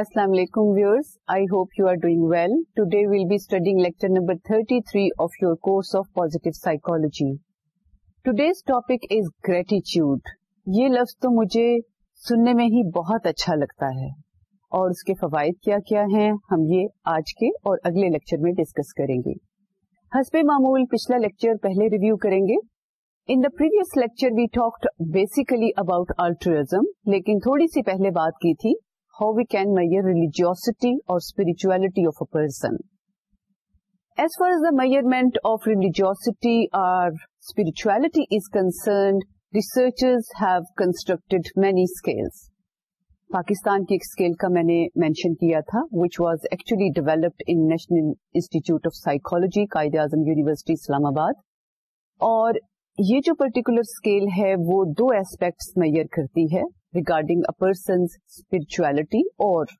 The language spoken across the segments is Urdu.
Assalamu alaikum viewers. I hope you are doing well. Today we'll be studying lecture number 33 of your course of positive psychology. Today's topic is gratitude. یہ لفظ تو مجھے سننے میں ہی بہت اچھا لگتا ہے اور اس کے فوائد کیا کیا ہیں، ہم یہ آج کے اور اگلے لیکچر میں ڈسکس کریں گے حسب معمول، پچھلا لیکچر پہلے ریویو کریں گے in the previous lecture we talked basically about altruism لیکن تھوڑی سی پہلے بات کی تھی how we can measure religiosity اور spirituality of a person as far as the measurement of religiosity or spirituality is concerned researchers have constructed many scales Pakistan کی ایک اسکیل کا میں نے مینشن کیا تھا which was actually developed in National Institute of Psychology Quaid Azam University اسلام آباد اور یہ جو پرٹیکولر اسکیل ہے وہ دو ایسپیکٹس میئر کرتی ہے ریگارڈنگ ا پرسنز اسپرچولیٹی اور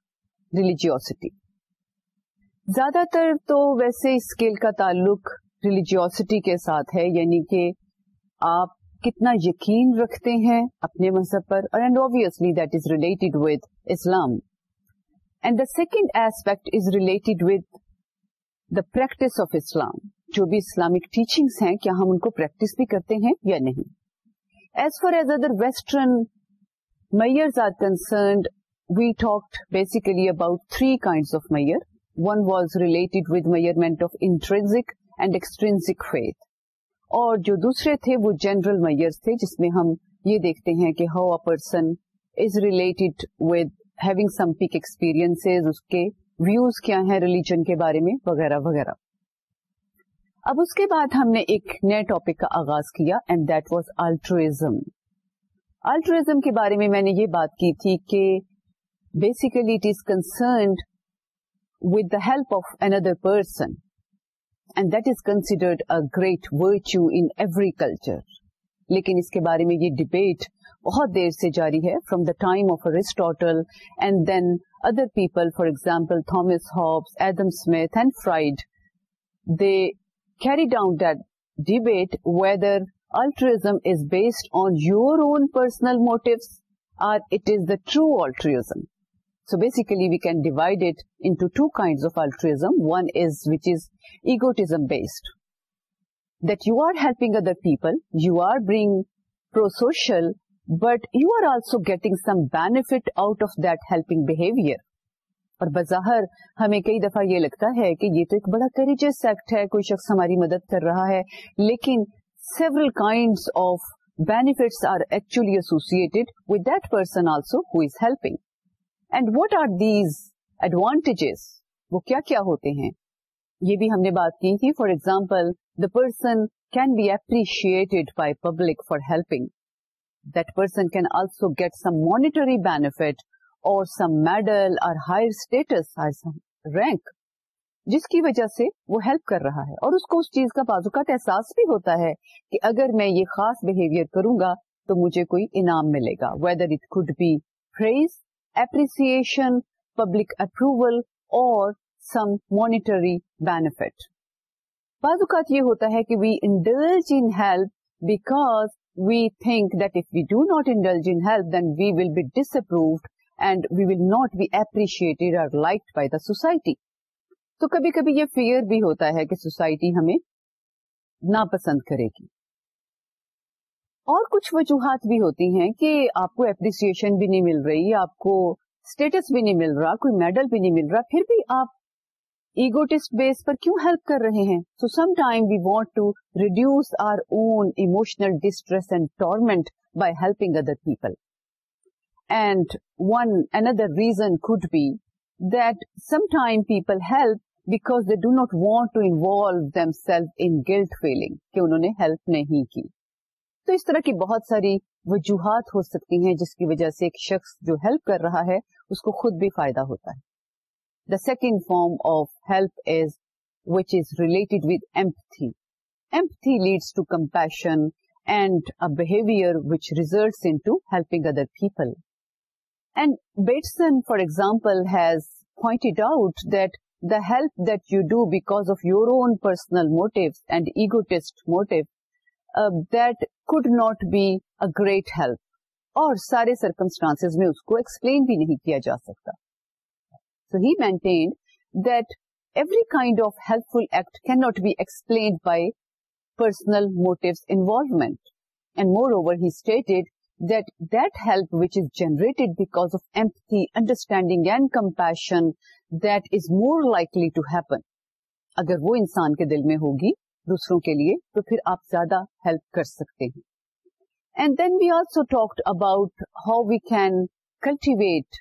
ریلیجیوسٹی زیادہ تر تو ویسے اسکیل کا تعلق ریلیجیوسٹی کے ساتھ ہے یعنی کہ آپ کتنا یقین رکھتے ہیں اپنے مذہب پر and obviously that is related with Islam and the second aspect is related with the practice of Islam جو بھی اسلامک ٹیچنگس ہیں، کیا ہم ان کو پریکٹس بھی کرتے ہیں یا نہیں؟ As far as other western measures are concerned we talked basically about three kind of measure one was related with measurement of intrinsic and extrinsic faith اور جو دوسرے تھے وہ جنرل میئرس تھے، جس میں ہم یہ دیکھتے ہیں کہ how a person is related with having some peak experience اس کے ویوز کیا ہیں ریلیجن کے بارے میں، وغیرہ وغیرہ۔ اب اس کے بعد ہم نے ایک نئے ٹاپک کا آغاز کیا and that was altruism altruism کے بارے میں میں نے یہ بات کی تھی کہ basically it is concerned with the help of another person and that is considered a great virtue in every culture لیکن اس کے بارے میں یہ ڈبیٹ بہت دیر سے جاری ہے from the time of Aristotle and then other people for example Thomas Hobbes Adam Smith and Freud they carry down that debate whether altruism is based on your own personal motives or it is the true altruism So basically we can divide it into two kinds of altruism. One is which is egotism based. That you are helping other people, you are being pro-social, but you are also getting some benefit out of that helping behavior. اور بظاہر ہمیں کئی دفعہ یہ لگتا ہے کہ یہ تو ایک بڑا کریجس ایکٹ ہے کوئی شخص ہماری مدد کر رہا ہے لیکن several kind of benefits are actually associated with that person also who is helping and what are these advantages وہ کیا کیا ہوتے ہیں؟ یہ بھی ہم نے بات کی تھی. For example the person can be appreciated by public for helping that person can also get some monetary benefit اور سم میڈل اور ہائر اسٹیٹس رینک جس کی وجہ سے وہ ہیلپ کر رہا ہے اور اس کو اس چیز کا بازوقات احساس بھی ہوتا ہے کہ اگر میں یہ خاص بہیویئر کروں گا تو مجھے کوئی انعام ملے گا whether it could be praise appreciation, public approval or some monetary benefit. بعض اوقات یہ ہوتا ہے کہ we indulge in help because we think that if we do not indulge in help then we will be disapproved and we will not be appreciated اور لائک بائی دا سوسائٹی تو کبھی کبھی یہ فیئر بھی ہوتا ہے کہ سوسائٹی ہمیں ناپسند کرے گی۔ اور کچھ وجوہات بھی ہوتی ہیں کہ آپ کو اپریسیشن بھی نہیں مل رہی، آپ کو اسٹیٹس بھی نہیں مل رہا، کوئی میڈل بھی نہیں مل رہا، پھر بھی آپ ایگوٹسٹ بیس پر کیوں ہیلپ کر رہے ہیں؟ So some time we want to reduce our own emotional distress and torment by helping other people and one another reason could be that some time people help because they do not want to involve themselves in guilt feeling کہ انہوں نے ہیلپ نہیں کی۔ تو اس طرح کی بہت ساری وجوہات ہو سکتی ہیں جس کی وجہ سے ایک شخص جو ہیلپ کر رہا ہے، اس کو خود بھی فائدہ ہوتا ہے۔ The second form of help is which is related with empathy empathy leads to compassion and a behaviour which results into helping other people and Batson for example has pointed out that the help that you do because of your own personal motive and egotist motive that could not be a great help اور سارے سرکمسٹانس میں اس کو ایکسپلین بھی نہیں کیا جا سکتا سو So he maintained that every kind of helpful act cannot be explained by personal motives involvement. And moreover, he stated that that help which is generated because of empathy, understanding and compassion, that is more likely to happen. اگر وہ انسان کے دل میں ہوگی دوسروں کے لیے تو پھر آپ زیادہ ہیلپ کر سکتے ہیں. And then we also talked about how we can cultivate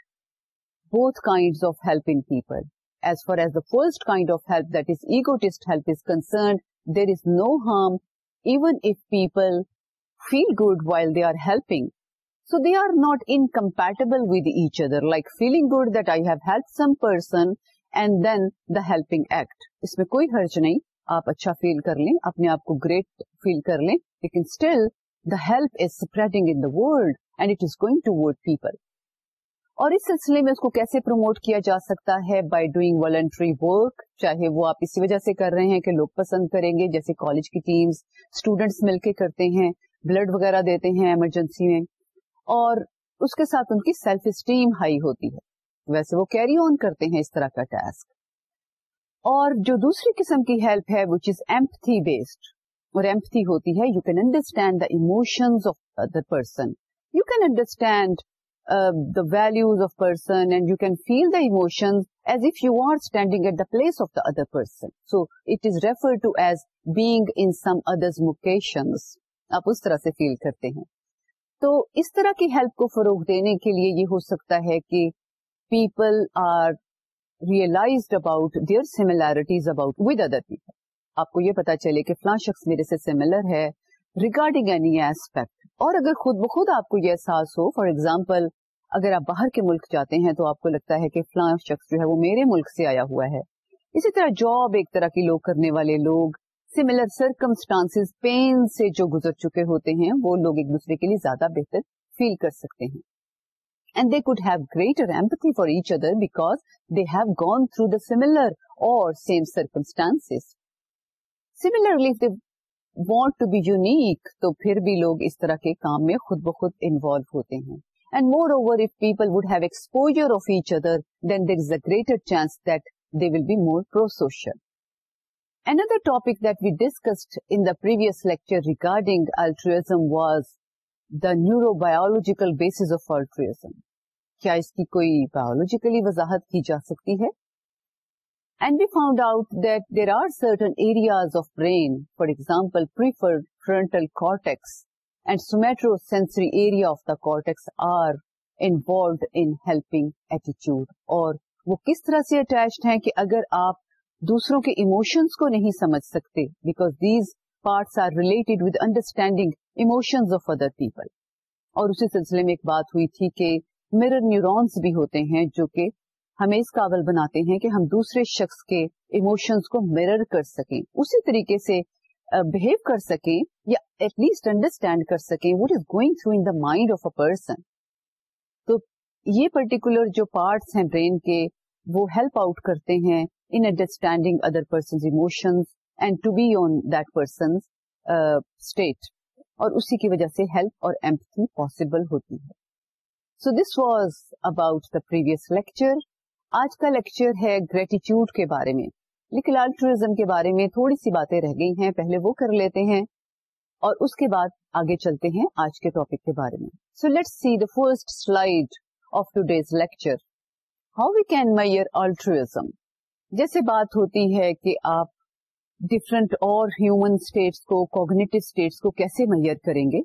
both kind of help in people as far as the first kind of help that is egotist help is concerned there is no harm even if people feel good while they are helping so they are not incompatible with each other like feeling good that I have help some person and then the helping act is میں کوئی حرج نہیں. آپ اچھا فیل کر لیں. اپنے آپ کو گریٹ فیل کر لیں. لیکن still the help is spreading in the world and it is going toward people اور اس سلسلے میں اس کو کیسے پروموٹ کیا جا سکتا ہے؟ بائی ڈوئنگ والنٹری ورک چاہے وہ آپ اسی وجہ سے کر رہے ہیں کہ لوگ پسند کریں گے. جیسے کالج کی ٹیمز اسٹوڈینٹس مل کے کرتے ہیں. بلڈ وغیرہ دیتے ہیں ایمرجنسی میں، اور اس کے ساتھ ان کی سیلف اسٹیم ہائی ہوتی ہے۔ ویسے وہ کیری آن کرتے ہیں اس طرح کا ٹاسک۔ اور جو دوسری قسم کی ہیلپ ہے وچ از ایمپتھی بیسڈ اور ایمپتھی ہوتی ہے you can understand the emotions of other person you can understand the values of person and you can feel the emotion as if you are standing at the place of the other person so it is refer to as being in some others moccasins آپ اس طرح سے فیل کرتے ہیں۔ تو اس طرح کی ہیلپ کو فروغ دینے کے لیے یہ ہو سکتا ہے کہ people are realized about their similarities about with other people آپ کو یہ پتا چلے کہ فلاں شخص میرے سے سیملر ہے ریگارڈنگ اینی ایسپیکٹ اور اگر خود بخود آپ کو یہ احساس ہو فار ایگزامپل اگر آپ باہر کے ملک جاتے ہیں تو آپ کو لگتا ہے کہ فلاں شخص جو ہے وہ میرے ملک سے آیا ہوا ہے۔ اسی طرح جاب ایک طرح کی لوگ کرنے والے لوگ سملر سرکمسٹانس پین سے جو گزر چکے ہوتے ہیں وہ لوگ ایک دوسرے کے لیے زیادہ بہتر فیل کر سکتے ہیں۔ And they could have greater empathy for each other because they have gone through the similar or same circumstance similarly want to be unique تو پھر بھی لوگ اس طرح کے کام میں خود بخود انوالو ہوتے ہیں۔ And moreover, if people would have exposure of each other, then there is a greater chance that they will be more pro-social. Another topic that we discussed in the previous lecture regarding altruism was the neurobiological basis of altruism. کیا اس کی کوئی بایولوجیکلی وضاحت کی جا سکتی ہے and we found out that there are certain areas of brain for example prefrontal cortex and somatosensory area of the cortex are involved in helping ایٹیچیوڈ اور وہ کس طرح سے اٹیچڈ ہیں کہ اگر آپ دوسروں کے ایموشنس کو نہیں سمجھ سکتے because these parts are related with understanding emotions of other people اور اسی سلسلے میں ایک بات ہوئی تھی کہ مرر نیورونس بھی ہوتے ہیں جو کہ ہمیں اس قابل بناتے ہیں کہ ہم دوسرے شخص کے ایموشنس کو مرر کر سکیں، اسی طریقے سے بہیو کر سکیں یا ایٹ لیسٹ انڈرسٹینڈ کر سکیں what is going through in the mind of a person تو یہ پرٹیکولر جو پارٹس ہیں برین کے، وہ ہیلپ آؤٹ کرتے ہیں in understanding other persons emotions and to be on that persons state اور اسی کی وجہ سے ہیلپ اور ایمپتھی پاسبل ہوتی ہے۔ So this was about the previous lecture آج کا لیکچر ہے گریٹیچیوڈ کے بارے میں۔ لیکن الٹرزم کے بارے میں تھوڑی سی باتیں رہ گئی ہیں، پہلے وہ کر لیتے ہیں۔ اور اس کے بعد آگے چلتے ہیں آج کے ٹاپک کے بارے میں۔ So let see the first slide of today's lecture how we can measure altruism جیسے بات ہوتی ہے کہ آپ ڈفرنٹ اور ہیومن اسٹیٹس کو کوگنیٹو اسٹیٹس کو کیسے میئر کریں گے؟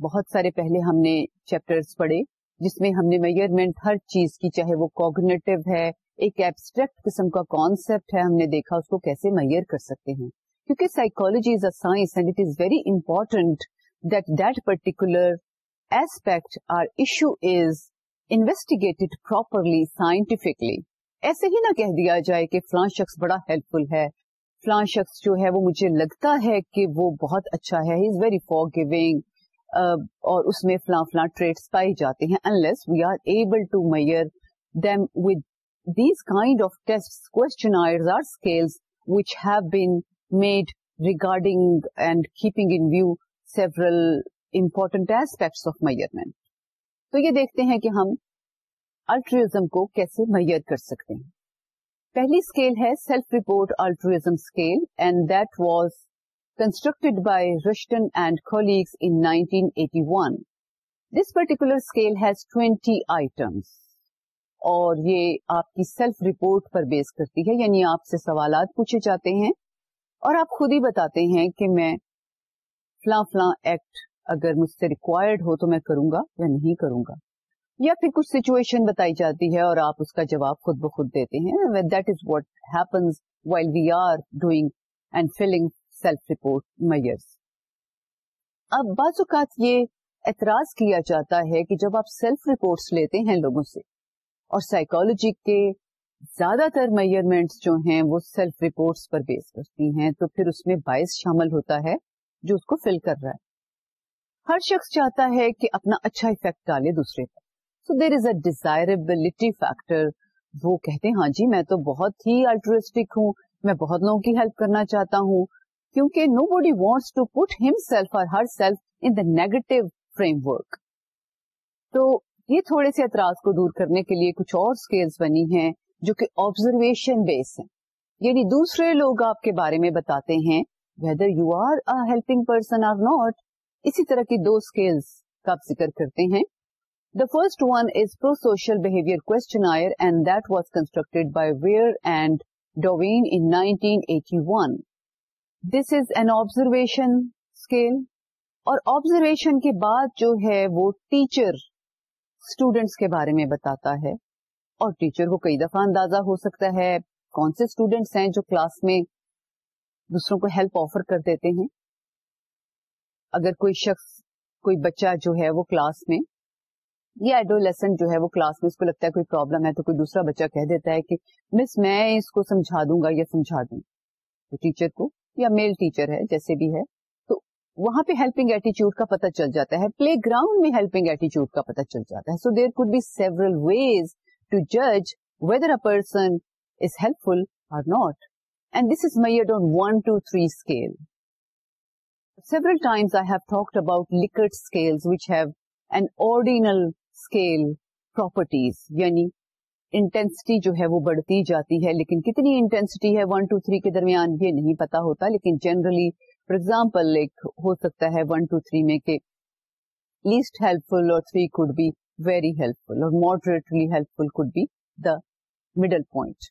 بہت سارے پہلے ہم نے چیپٹرز پڑھے جس میں ہم نے میئرمنٹ ہر چیز کی، چاہے وہ کوگنیٹو ہے، ایک ایبسٹریکٹ قسم کا کانسیپٹ ہے، ہم نے دیکھا اس کو کیسے میئر کر سکتے ہیں۔ کیونکہ psychology is a science and it is very important that that particular aspect or issue is investigated properly scientifically ایسے ہی نہ کہہ دیا جائے کہ فلاں شخص بڑا ہیلپ فل ہے۔ فلاں شخص جو ہے وہ مجھے لگتا ہے کہ وہ بہت اچھا ہے۔ He is very forgiving اور اس میں فلاں فلاں ٹریڈس پائی جاتے ہیں unless we are able to measure them with these kind of test question or scales which have been made regarding and keeping in view several important aspects of measurement تو یہ دیکھتے ہیں کہ ہم الٹریزم کو کیسے میئر کر سکتے ہیں؟ پہلی اسکیل ہے self report altruism scale and that was constructed by Rushton and colleagues in 1981 this particular scale has twenty items اور یہ آپ کی سیلف رپورٹ پر بیس کرتی ہے یعنی آپ سے سوالات پوچھے جاتے ہیں اور آپ خود ہی بتاتے ہیں کہ میں فلاں فلاں ایکٹ اگر مجھ سے ریکوائرڈ ہو تو میں کروں گا یا نہیں کروں گا۔ یا پھر کچھ سچویشن بتائی جاتی ہے اور آپ اس کا جواب خود بخود دیتے ہیں۔ That is what happens while we are doing and feeling self report measures اب بعض اوقات یہ اعتراض کیا جاتا ہے کہ جب آپ سیلف رپورٹس لیتے ہیں لوگوں سے اور سائیکولوجی کے زیادہ تر میئرمنٹس جو ہیں وہ سیلف رپورٹس پر بیس کرتی ہیں تو پھر اس میں باعث شامل ہوتا ہے جو اس کو فل کر رہا ہے۔ ہر شخص چاہتا ہے کہ اپنا اچھا افیکٹ ڈالے دوسرے پر۔ سو دیر از اے ڈیزائربلٹی فیکٹر وہ کہتے ہیں ہاں جی میں تو بہت ہی الٹرسٹک ہوں، میں بہت لوگوں کی ہیلپ کرنا چاہتا ہوں، کیونکہ نو بڈی wants to put himself or herself in the negative framework تو یہ تھوڑے سے اعتراض کو دور کرنے کے لیے کچھ اور اسکیلس بنی ہیں جو کہ آبزرویشن بیس ہیں۔ یعنی دوسرے لوگ آپ کے بارے میں بتاتے ہیں whether you are helping person or not اسی طرح کی دو اسکیلس کا ذکر کرتے ہیں۔ The first one is pro-social behavior questionnaire, and that was constructed by Weir and Doveen in 1981. This is an observation scale, اور آبزرویشن کے بعد جو ہے وہ ٹیچر اسٹوڈینٹس کے بارے میں بتاتا ہے. اور ٹیچر کو کئی دفعہ اندازہ ہو سکتا ہے کون سے اسٹوڈینٹس ہیں جو کلاس میں دوسروں کو ہیلپ آفر کر دیتے ہیں. اگر کوئی شخص کوئی بچہ جو ہے وہ کلاس میں یہ ایڈولیسنٹ جو ہے وہ کلاس میں اس کو لگتا ہے کوئی پرابلم ہے تو کوئی دوسرا بچہ کہہ دیتا ہے کہ مس میں اس کو سمجھا دوں گا یا سمجھا دوں. تو ٹیچر کو، یا میل ٹیچر ہے، جیسے بھی ہے، تو وہاں پہ ہیلپنگ ایٹیچیوڈ کا پتہ چل جاتا ہے پلے گراؤنڈ میں ہیلپنگ ایٹیچیوڈ کا پتہ چل جاتا ہے so there could be several ways to جج whether a person is helpful or not and this is made on one two three scale several times I have talked about Likert scales which have an ordinal scale properties یعنی انٹینسٹی جو ہے وہ بڑھتی جاتی ہے، لیکن کتنی انٹینسٹی ہے؟ ون ٹو تھری کے درمیان یہ نہیں پتا ہوتا، لیکن جنرلی فار ایگزامپل ایک ہو سکتا ہے ون ٹو تھری میں کہ least helpful or three could be very helpful or moderately helpful could be the middle point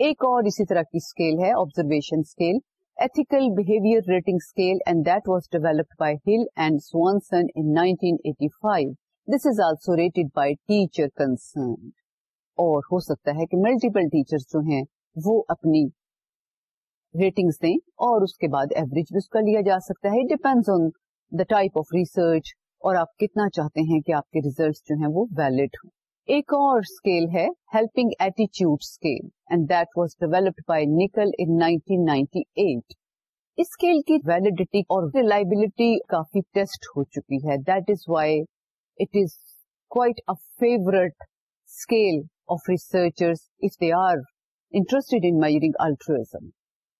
ایک اور اسی طرح کی اسکیل ہے observation scale ethical behaviour rating scale and that was developed by Hill and Swanson in 1985 this is also rated by teacher concern اور ہو سکتا ہے کہ ملٹیپل ٹیچر جو ہیں وہ اپنی ریٹنگس دیں اور اس کے بعد ایوریج بھی اس کا لیا جا سکتا ہے. Depend on the type of research اور آپ کتنا چاہتے ہیں کہ آپ کے ریزلٹ جو ہیں وہ ویلڈ ہوں. ایک اور اسکیل ہے helping ایٹیچیوڈ scale and that was developed by Nickell in 1998 اس اسکیل کی ویلڈیٹی اور ریلائبلٹی کافی ٹیسٹ ہو چکی ہے. That is why it is quite a favourite scale of researchers if they are interested in measuring altruism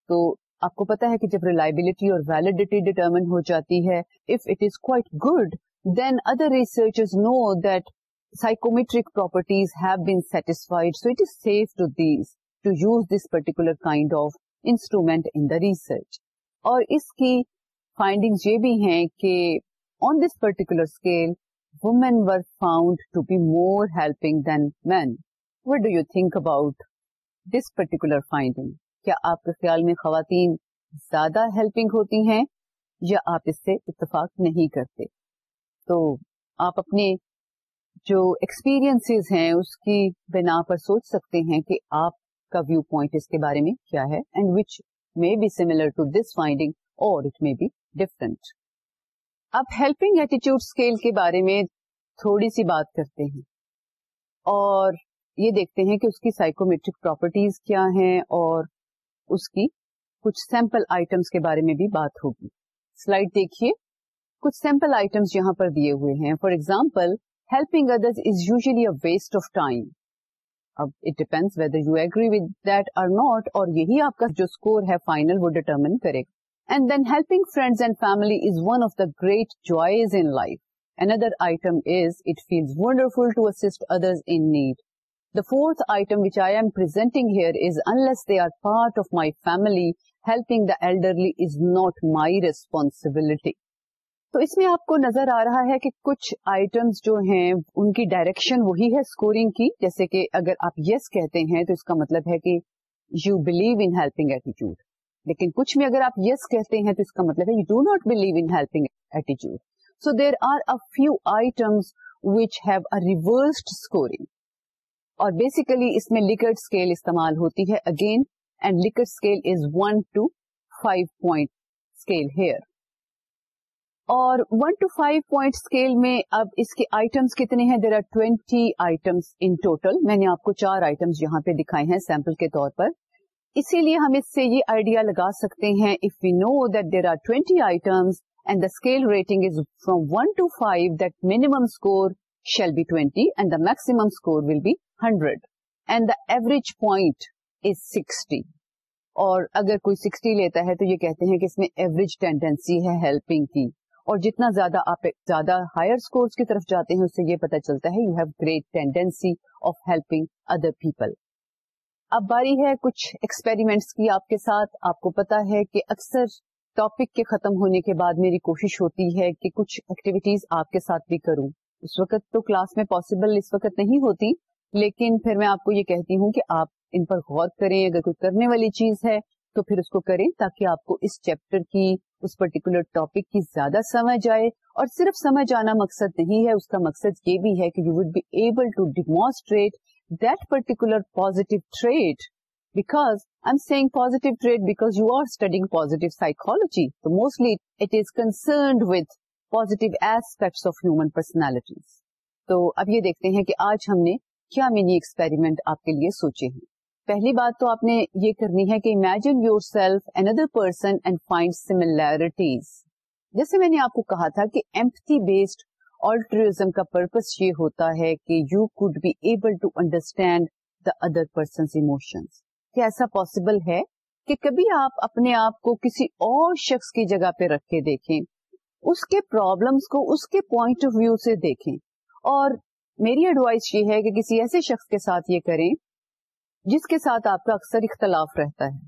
تو آپ کو پتا ہے کہ جب ریلائبلٹی اور ویلڈیٹی ڈیٹرمن ہو جاتی ہے if it is quite good then other researchers know that psychometric properties have been satisfied so it is safe to these to use this particular kind of instrument in the research اور اس کی فائنڈنگ یہ بھی ہیں کہ on this particular scale women were found to be more helping than men. What do you think about this particular finding? کیا آپ کے خیال میں خواتین زیادہ ہیلپنگ ہوتی ہیں یا آپ اس سے اتفاق نہیں کرتے تو آپ اپنے جو ایکسپیرئنس ہیں اس کی بنا پر سوچ سکتے ہیں کہ آپ کا ویو پوائنٹ اس کے بارے میں کیا ہے and which may be similar to this finding or it may be different اب ہیلپنگ ایٹیچیوڈ اسکیل کے بارے میں تھوڑی سی بات کرتے ہیں۔ اور یہ دیکھتے ہیں کہ اس کی سائیکومیٹرک پراپرٹیز کیا ہیں اور اس کی کچھ سیمپل آئٹمس کے بارے میں بھی بات ہوگی۔ سلائڈ دیکھیے۔ کچھ سیمپل آئٹمس یہاں پر دیے ہوئے ہیں۔ For example helping others is usually a waste of time اب it depend whether you agree with that or not اور یہی آپ کا جو اسکور ہے فائنل وہ ڈیٹرمن کرے۔ گا and then helping friends and family is one of the great joys in life Another item is it feels wonderful to assist others in need. The fourth item which I am presenting here is unless they are part of my family, helping the elderly is not my responsibility. تو اس میں آپ کو نظر آ رہا ہے کہ کچھ آئٹمس جو ہیں ان کی ڈائریکشن وہی ہے اسکورنگ کی جیسے کہ اگر آپ یس yes کہتے ہیں تو اس کا مطلب ہے کہ یو بلیو ان ہیلپنگ ایٹیچیوڈ لیکن کچھ میں اگر آپ یس yes کہتے ہیں تو اس کا مطلب ہے you do not believe in helping ایٹیچیوڈ so there are a few items which have a reversed scoring اور بیسیکلی اس میں لکڈ اسکیل استعمال ہوتی ہے again and Likert scale is one to five point scale here اور one to five point scale میں اب اس کے آئٹمس کتنے ہیں? There are twenty items in total میں نے آپ کو چار آئٹمس یہاں پہ دکھائے ہیں سیمپل کے طور پر. اسی لیے ہم اس سے یہ آئیڈیا لگا سکتے ہیں if we know that there are twenty items and the scale rating is from one to five that minimum score shall be twenty and the maximum score will be hundred and the average point is sixty اور اگر کوئی سکسٹی لیتا ہے تو یہ کہتے ہیں کہ اس میں ایوریج ٹینڈینسی ہے ہیلپنگ کی. اور جتنا زیادہ آپ زیادہ ہائر اسکورس کی طرف جاتے ہیں اس سے یہ پتا چلتا ہے you have great tendency of helping other people اب باری ہے کچھ ایکسپیریمنٹس کی آپ کے ساتھ. آپ کو پتا ہے کہ اکثر ٹاپک کے ختم ہونے کے بعد میری کوشش ہوتی ہے کہ کچھ ایکٹیویٹیز آپ کے ساتھ بھی کروں۔ اس وقت تو کلاس میں پاسبل اس وقت نہیں ہوتی، لیکن پھر میں آپ کو یہ کہتی ہوں کہ آپ ان پر غور کریں۔ اگر کوئی کرنے والی چیز ہے تو پھر اس کو کریں تاکہ آپ کو اس چیپٹر کی، اس پرٹیکولر ٹاپک کی زیادہ سمجھ آئے۔ اور صرف سمجھ آنا مقصد نہیں ہے، اس کا مقصد یہ بھی ہے کہ you would be able to demonstrate that particular positive trait because I'm saying positive trait because you are studying positive psychology. So mostly it is concerned with positive aspects of human personalities. تو اب یہ دیکھتے ہیں کہ آج ہم نے کیا منی ایکسپیریمنٹ آپ کے لیے سوچے ہیں پہلی بات تو آپ نے یہ کرنی ہے کہ imagine yourself in other person and find similarities جیسے میں نے آپ کو کہا تھا کہ ایمپتھی بیسڈ آلٹرزم کا پرپز یہ ہوتا ہے کہ you could be able to understand the other persons emotions کیا ایسا پاسبل ہے کہ کبھی آپ اپنے آپ کو کسی اور شخص کی جگہ پہ رکھ کے دیکھیں، اس کے پرابلمس کو اس کے پوائنٹ آف ویو سے دیکھیں۔ اور میری ایڈوائس یہ ہے کہ کسی ایسے شخص کے ساتھ یہ کریں جس کے ساتھ آپ کا اکثر اختلاف رہتا ہے،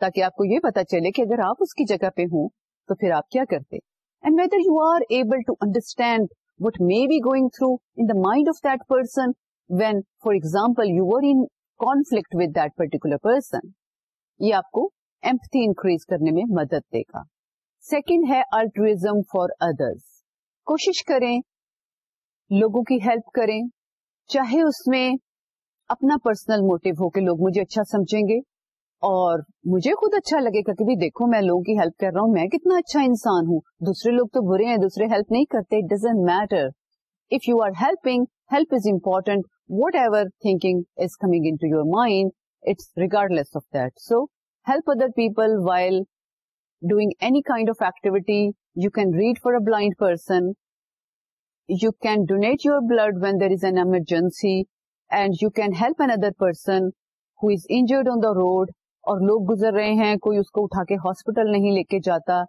تاکہ آپ کو یہ پتا چلے کہ اگر آپ اس کی جگہ پہ ہوں تو پھر آپ کیا کرتے۔ And whether you are able to understand what may be going through in the mind of that person when for example you are in conflict with that particular person یہ آپ کو ایمپتھی انکریز کرنے میں مدد دے گا۔ سیکنڈ ہے الٹریزم فار ادرس کوشش کریں، لوگوں کی ہیلپ کریں۔ چاہے اس میں اپنا پرسنل موٹو ہو کہ لوگ مجھے اچھا سمجھیں گے اور مجھے خود اچھا لگے گا کہ بھی دیکھو میں لوگوں کی ہیلپ کر رہا ہوں، میں کتنا اچھا انسان ہوں۔ دوسرے لوگ تو برے ہیں، دوسرے ہیلپ نہیں کرتے doesn't matter if you are helping help is important whatever thinking is coming into your mind it's regardless of that so help other people while doing any kind of activity you can read for a blind person you can donate your blood when there is an emergency and you can help another person who is injured on the road اور لوگ گزر رہے ہیں، کوئی اس کو اٹھا کے ہاسپٹل نہیں لے کے جاتا۔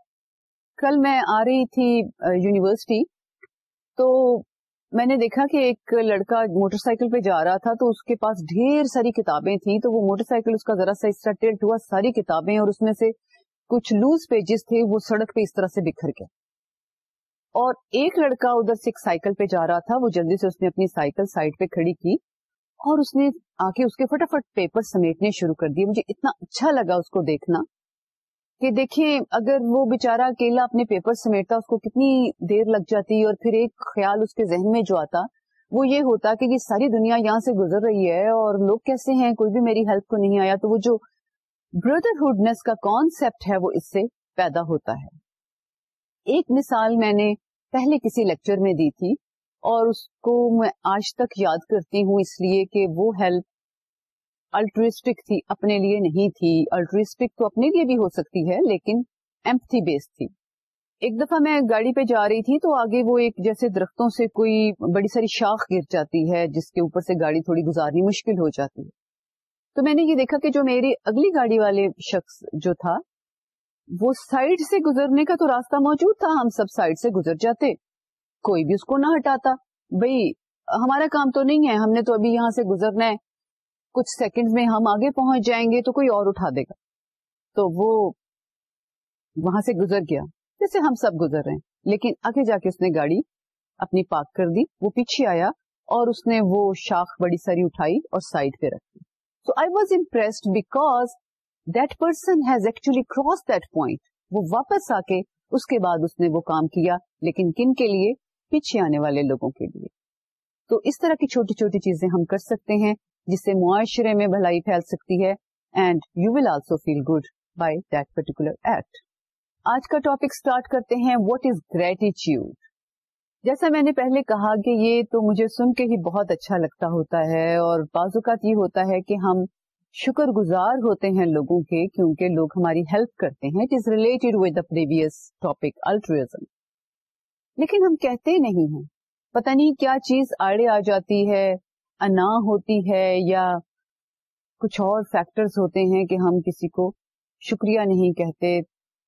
کل میں آ رہی تھی یونیورسٹی تو میں نے دیکھا کہ ایک لڑکا موٹر سائیکل پہ جا رہا تھا تو اس کے پاس ڈھیر ساری کتابیں تھیں تو وہ موٹر سائیکل اس کا ذرا سا اس طرح ٹلٹ ہوا ساری کتابیں اور اس میں سے کچھ لوز پیجز تھے وہ سڑک پہ اس طرح سے بکھر گیا اور ایک لڑکا ادھر سے ایک سائیکل پہ جا رہا تھا، وہ جلدی سے اس نے اپنی سائیکل سائڈ پہ کھڑی کی اور اس نے آ کے اس کے فٹافٹ پیپر سمیٹنے شروع کر دیے۔ مجھے اتنا اچھا لگا اس کو دیکھنا۔ کہ دیکھیں، اگر وہ بےچارا اکیلا اپنے پیپر سمیٹتا، اس کو کتنی دیر لگ جاتی اور پھر ایک خیال اس کے ذہن میں جو آتا، وہ یہ ہوتا کہ یہ ساری دنیا یہاں سے گزر رہی ہے اور لوگ کیسے ہیں، کوئی بھی میری ہیلپ کو نہیں آیا، تو وہ جو بردرہڈنس کا کانسیپٹ ہے، وہ اس سے پیدا ہوتا ہے۔ ایک مثال میں نے پہلے کسی لیکچر میں دی تھی اور اس کو میں آج تک یاد کرتی ہوں، اس لیے کہ وہ ہیلپ الٹرسٹک تھی، اپنے لیے نہیں تھی۔ الٹرسٹک تو اپنے لیے بھی ہو سکتی ہے، لیکن ایمپتھی بیس تھی۔ ایک دفعہ میں گاڑی پہ جا رہی تھی تو آگے وہ ایک جیسے درختوں سے کوئی بڑی ساری شاخ گر جاتی ہے، جس کے اوپر سے گاڑی تھوڑی گزارنی مشکل ہو جاتی ہے۔ تو میں نے یہ دیکھا کہ جو میری اگلی گاڑی والے شخص جو تھا، وہ سائڈ سے گزرنے کا تو راستہ موجود تھا، ہم سب سائڈ سے گزر جاتے۔ کوئی بھی اس کو نہ ہٹاتا۔ بھائی ہمارا کام تو نہیں ہے، ہم نے تو ابھی یہاں سے گزرنا ہے۔ کچھ سیکنڈ میں ہم آگے پہنچ جائیں گے تو کوئی اور اٹھا دے گا۔ تو وہ وہاں سے گزر گیا۔ جیسے ہم سب گزر رہے ہیں۔ لیکن آگے جا کے اس نے گاڑی اپنی پارک کر دی۔ وہ پیچھے آیا اور اس نے وہ شاخ بڑی ساری اٹھائی اور سائڈ پہ رکھ دی۔ So I was impressed because that person has actually cross that point وہ واپس آ کے اس کے بعد اس نے وہ کام کیا، لیکن کن کے لیے؟ پیچھے آنے والے لوگوں کے لیے۔ تو اس طرح کی چھوٹی چھوٹی چیزیں ہم کر سکتے ہیں۔ جس سے معاشرے میں بھلائی پھیل سکتی ہے and you will also feel good by that particular act آج کا ٹاپک اسٹارٹ کرتے ہیں واٹ از گریٹیچیوڈ جیسا میں نے پہلے کہا کہ یہ تو مجھے سن کے ہی بہت اچھا لگتا ہوتا ہے اور بعض اوقات یہ ہوتا ہے کہ ہم شکر گزار ہوتے ہیں لوگوں کے کیونکہ لوگ ہماری ہیلپ کرتے ہیں. It is related with the previous topic altruism لیکن ہم کہتے نہیں ہیں. پتہ نہیں کیا چیز آڑے آ جاتی ہے انا ہوتی ہے یا کچھ اور فیکٹرز ہوتے ہیں کہ ہم کسی کو شکریہ نہیں کہتے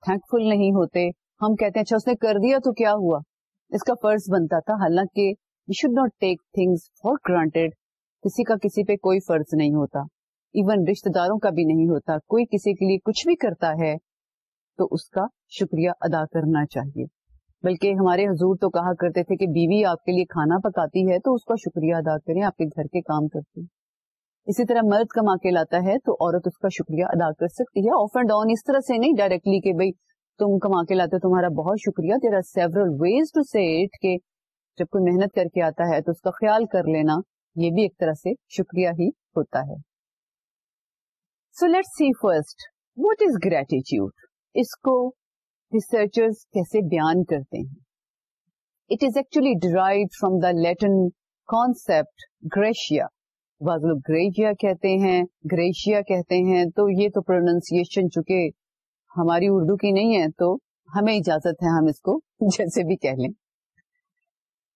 تھینک فل نہیں ہوتے، ہم کہتے ہیں اچھا اس نے کر دیا تو کیا ہوا؟ اس کا فرض بنتا تھا، حالانکہ you should not take things for granted کسی کا کسی پہ کوئی فرض نہیں ہوتا۔ ایون رشتے داروں کا بھی نہیں ہوتا، کوئی کسی کے لیے کچھ بھی کرتا ہے، تو اس کا شکریہ ادا کرنا چاہیے۔ بلکہ ہمارے حضور تو کہا کرتے تھے کہ بیوی آپ کے لیے کھانا پکاتی ہے تو اس کا شکریہ ادا کریں، آپ کے گھر کے کام کرتے اسی طرح مرد کما کے لاتا ہے تو عورت اس کا شکریہ ادا کر سکتی ہے۔ آف اینڈ ڈاؤن اس طرح سے نہیں ڈائریکٹلی کہ بھائی تم کما کے لاتے تمہارا بہت شکریہ۔ There are several ways to say کہ جب کوئی محنت کر کے آتا ہے تو اس کا خیال کر لینا، یہ بھی ایک طرح سے شکریہ ہی ہوتا ہے۔ So let see first what is gratitude اس کو ریسرچرز کیسے بیان کرتے ہیں۔ It is actually derive from the Latin concept gratia بعض لوگ گریجیا کہتے ہیں گریشیا کہتے ہیں۔ تو یہ تو پروننسیشن چکے ہماری اردو کی نہیں ہے، تو ہمیں اجازت ہے ہم اس کو جیسے بھی کہہ لیں۔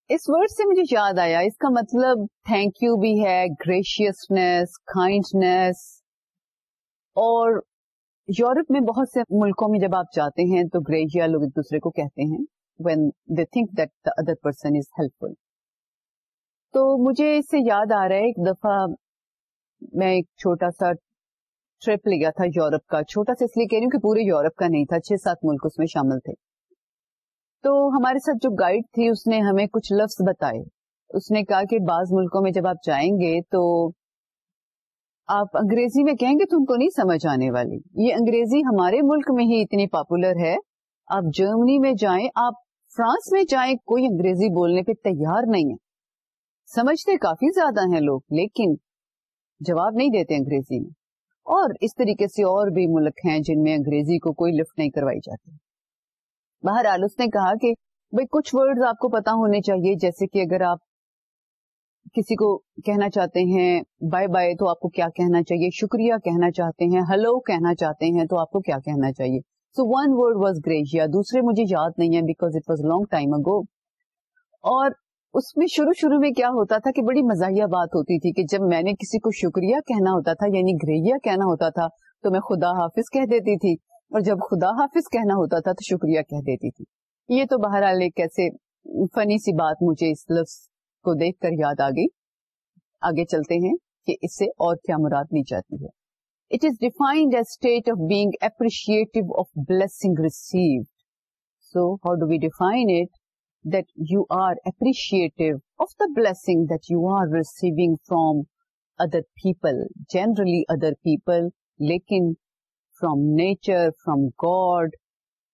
اس ورڈ سے مجھے یاد آیا، اس کا مطلب تھینک یو بھی ہے گریشیسنیس کائنڈنیس اور یورپ میں بہت سے ملکوں میں جب آپ جاتے ہیں تو گریجیا لوگ ایک دوسرے کو کہتے ہیں when they think that the other person is helpful تو مجھے اس سے یاد آ رہا ہے، ایک دفعہ میں ایک چھوٹا سا ٹرپ لیا تھا یورپ کا، چھوٹا سا اس لیے کہہ رہی ہوں کہ پورے یورپ کا نہیں تھا، چھ سات ملک اس میں شامل تھے۔ تو ہمارے ساتھ جو گائیڈ تھی، اس نے ہمیں کچھ لفظ بتائے۔ اس نے کہا کہ بعض ملکوں میں جب آپ جائیں گے تو آپ انگریزی میں کہیں گے تو ان کو نہیں سمجھ آنے والی۔ یہ انگریزی ہمارے ملک میں ہی اتنی پاپولر ہے۔ آپ جرمنی میں جائیں، آپ فرانس میں جائیں، کوئی انگریزی بولنے پہ تیار نہیں ہے سمجھتے کافی زیادہ ہیں لوگ، لیکن جواب نہیں دیتے انگریزی میں۔ اور اس طریقے سے اور بھی ملک ہیں جن میں انگریزی کو کوئی لفٹ نہیں کروائی جاتی۔ بہرحال اس نے کہا کہ بھائی کچھ ورڈ آپ کو پتا ہونے چاہیے، جیسے کہ اگر آپ کسی کو کہنا چاہتے ہیں بائے بائے تو آپ کو کیا کہنا چاہیے؟ شکریہ کہنا چاہتے ہیں ہلو کہنا چاہتے ہیں تو آپ کو کیا کہنا چاہیے؟ So one word was gratia دوسرے مجھے یاد نہیں ہے because it was long time ago اور اس میں شروع شروع میں کیا ہوتا تھا کہ بڑی مزاحیہ بات ہوتی تھی کہ جب میں نے کسی کو شکریہ کہنا ہوتا تھا یعنی گرییا کہنا ہوتا تھا، تو میں خدا حافظ کہہ دیتی تھی۔ اور جب خدا حافظ کہنا ہوتا تھا تو شکریہ کہہ دیتی تھی۔ یہ تو بہرحال ایک ایسے فنی سی بات مجھے اس لفظ کو دیکھ کر یاد آ گئی۔ آگے چلتے ہیں کہ اس سے اور کیا مراد لی جاتی ہے it is defined a state of being appreciate of blessing so how do we define it that you are appreciate of the blessing that you are receiving from other people generally other people لیکن from nature from God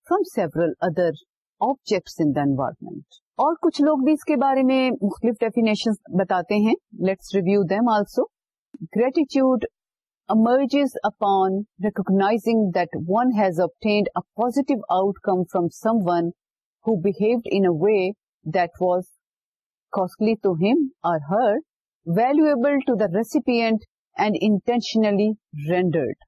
from several other objects in the environment اور کچھ لوگ بھی اس کے بارے میں مختلف ڈیفینیشن بتاتے ہیں let's review them also gratitude emerges upon recognizing that one has obtained a positive outcome from someone who behaved in a way that was costly to him or her, valuable to the recipient and intentionally rendered.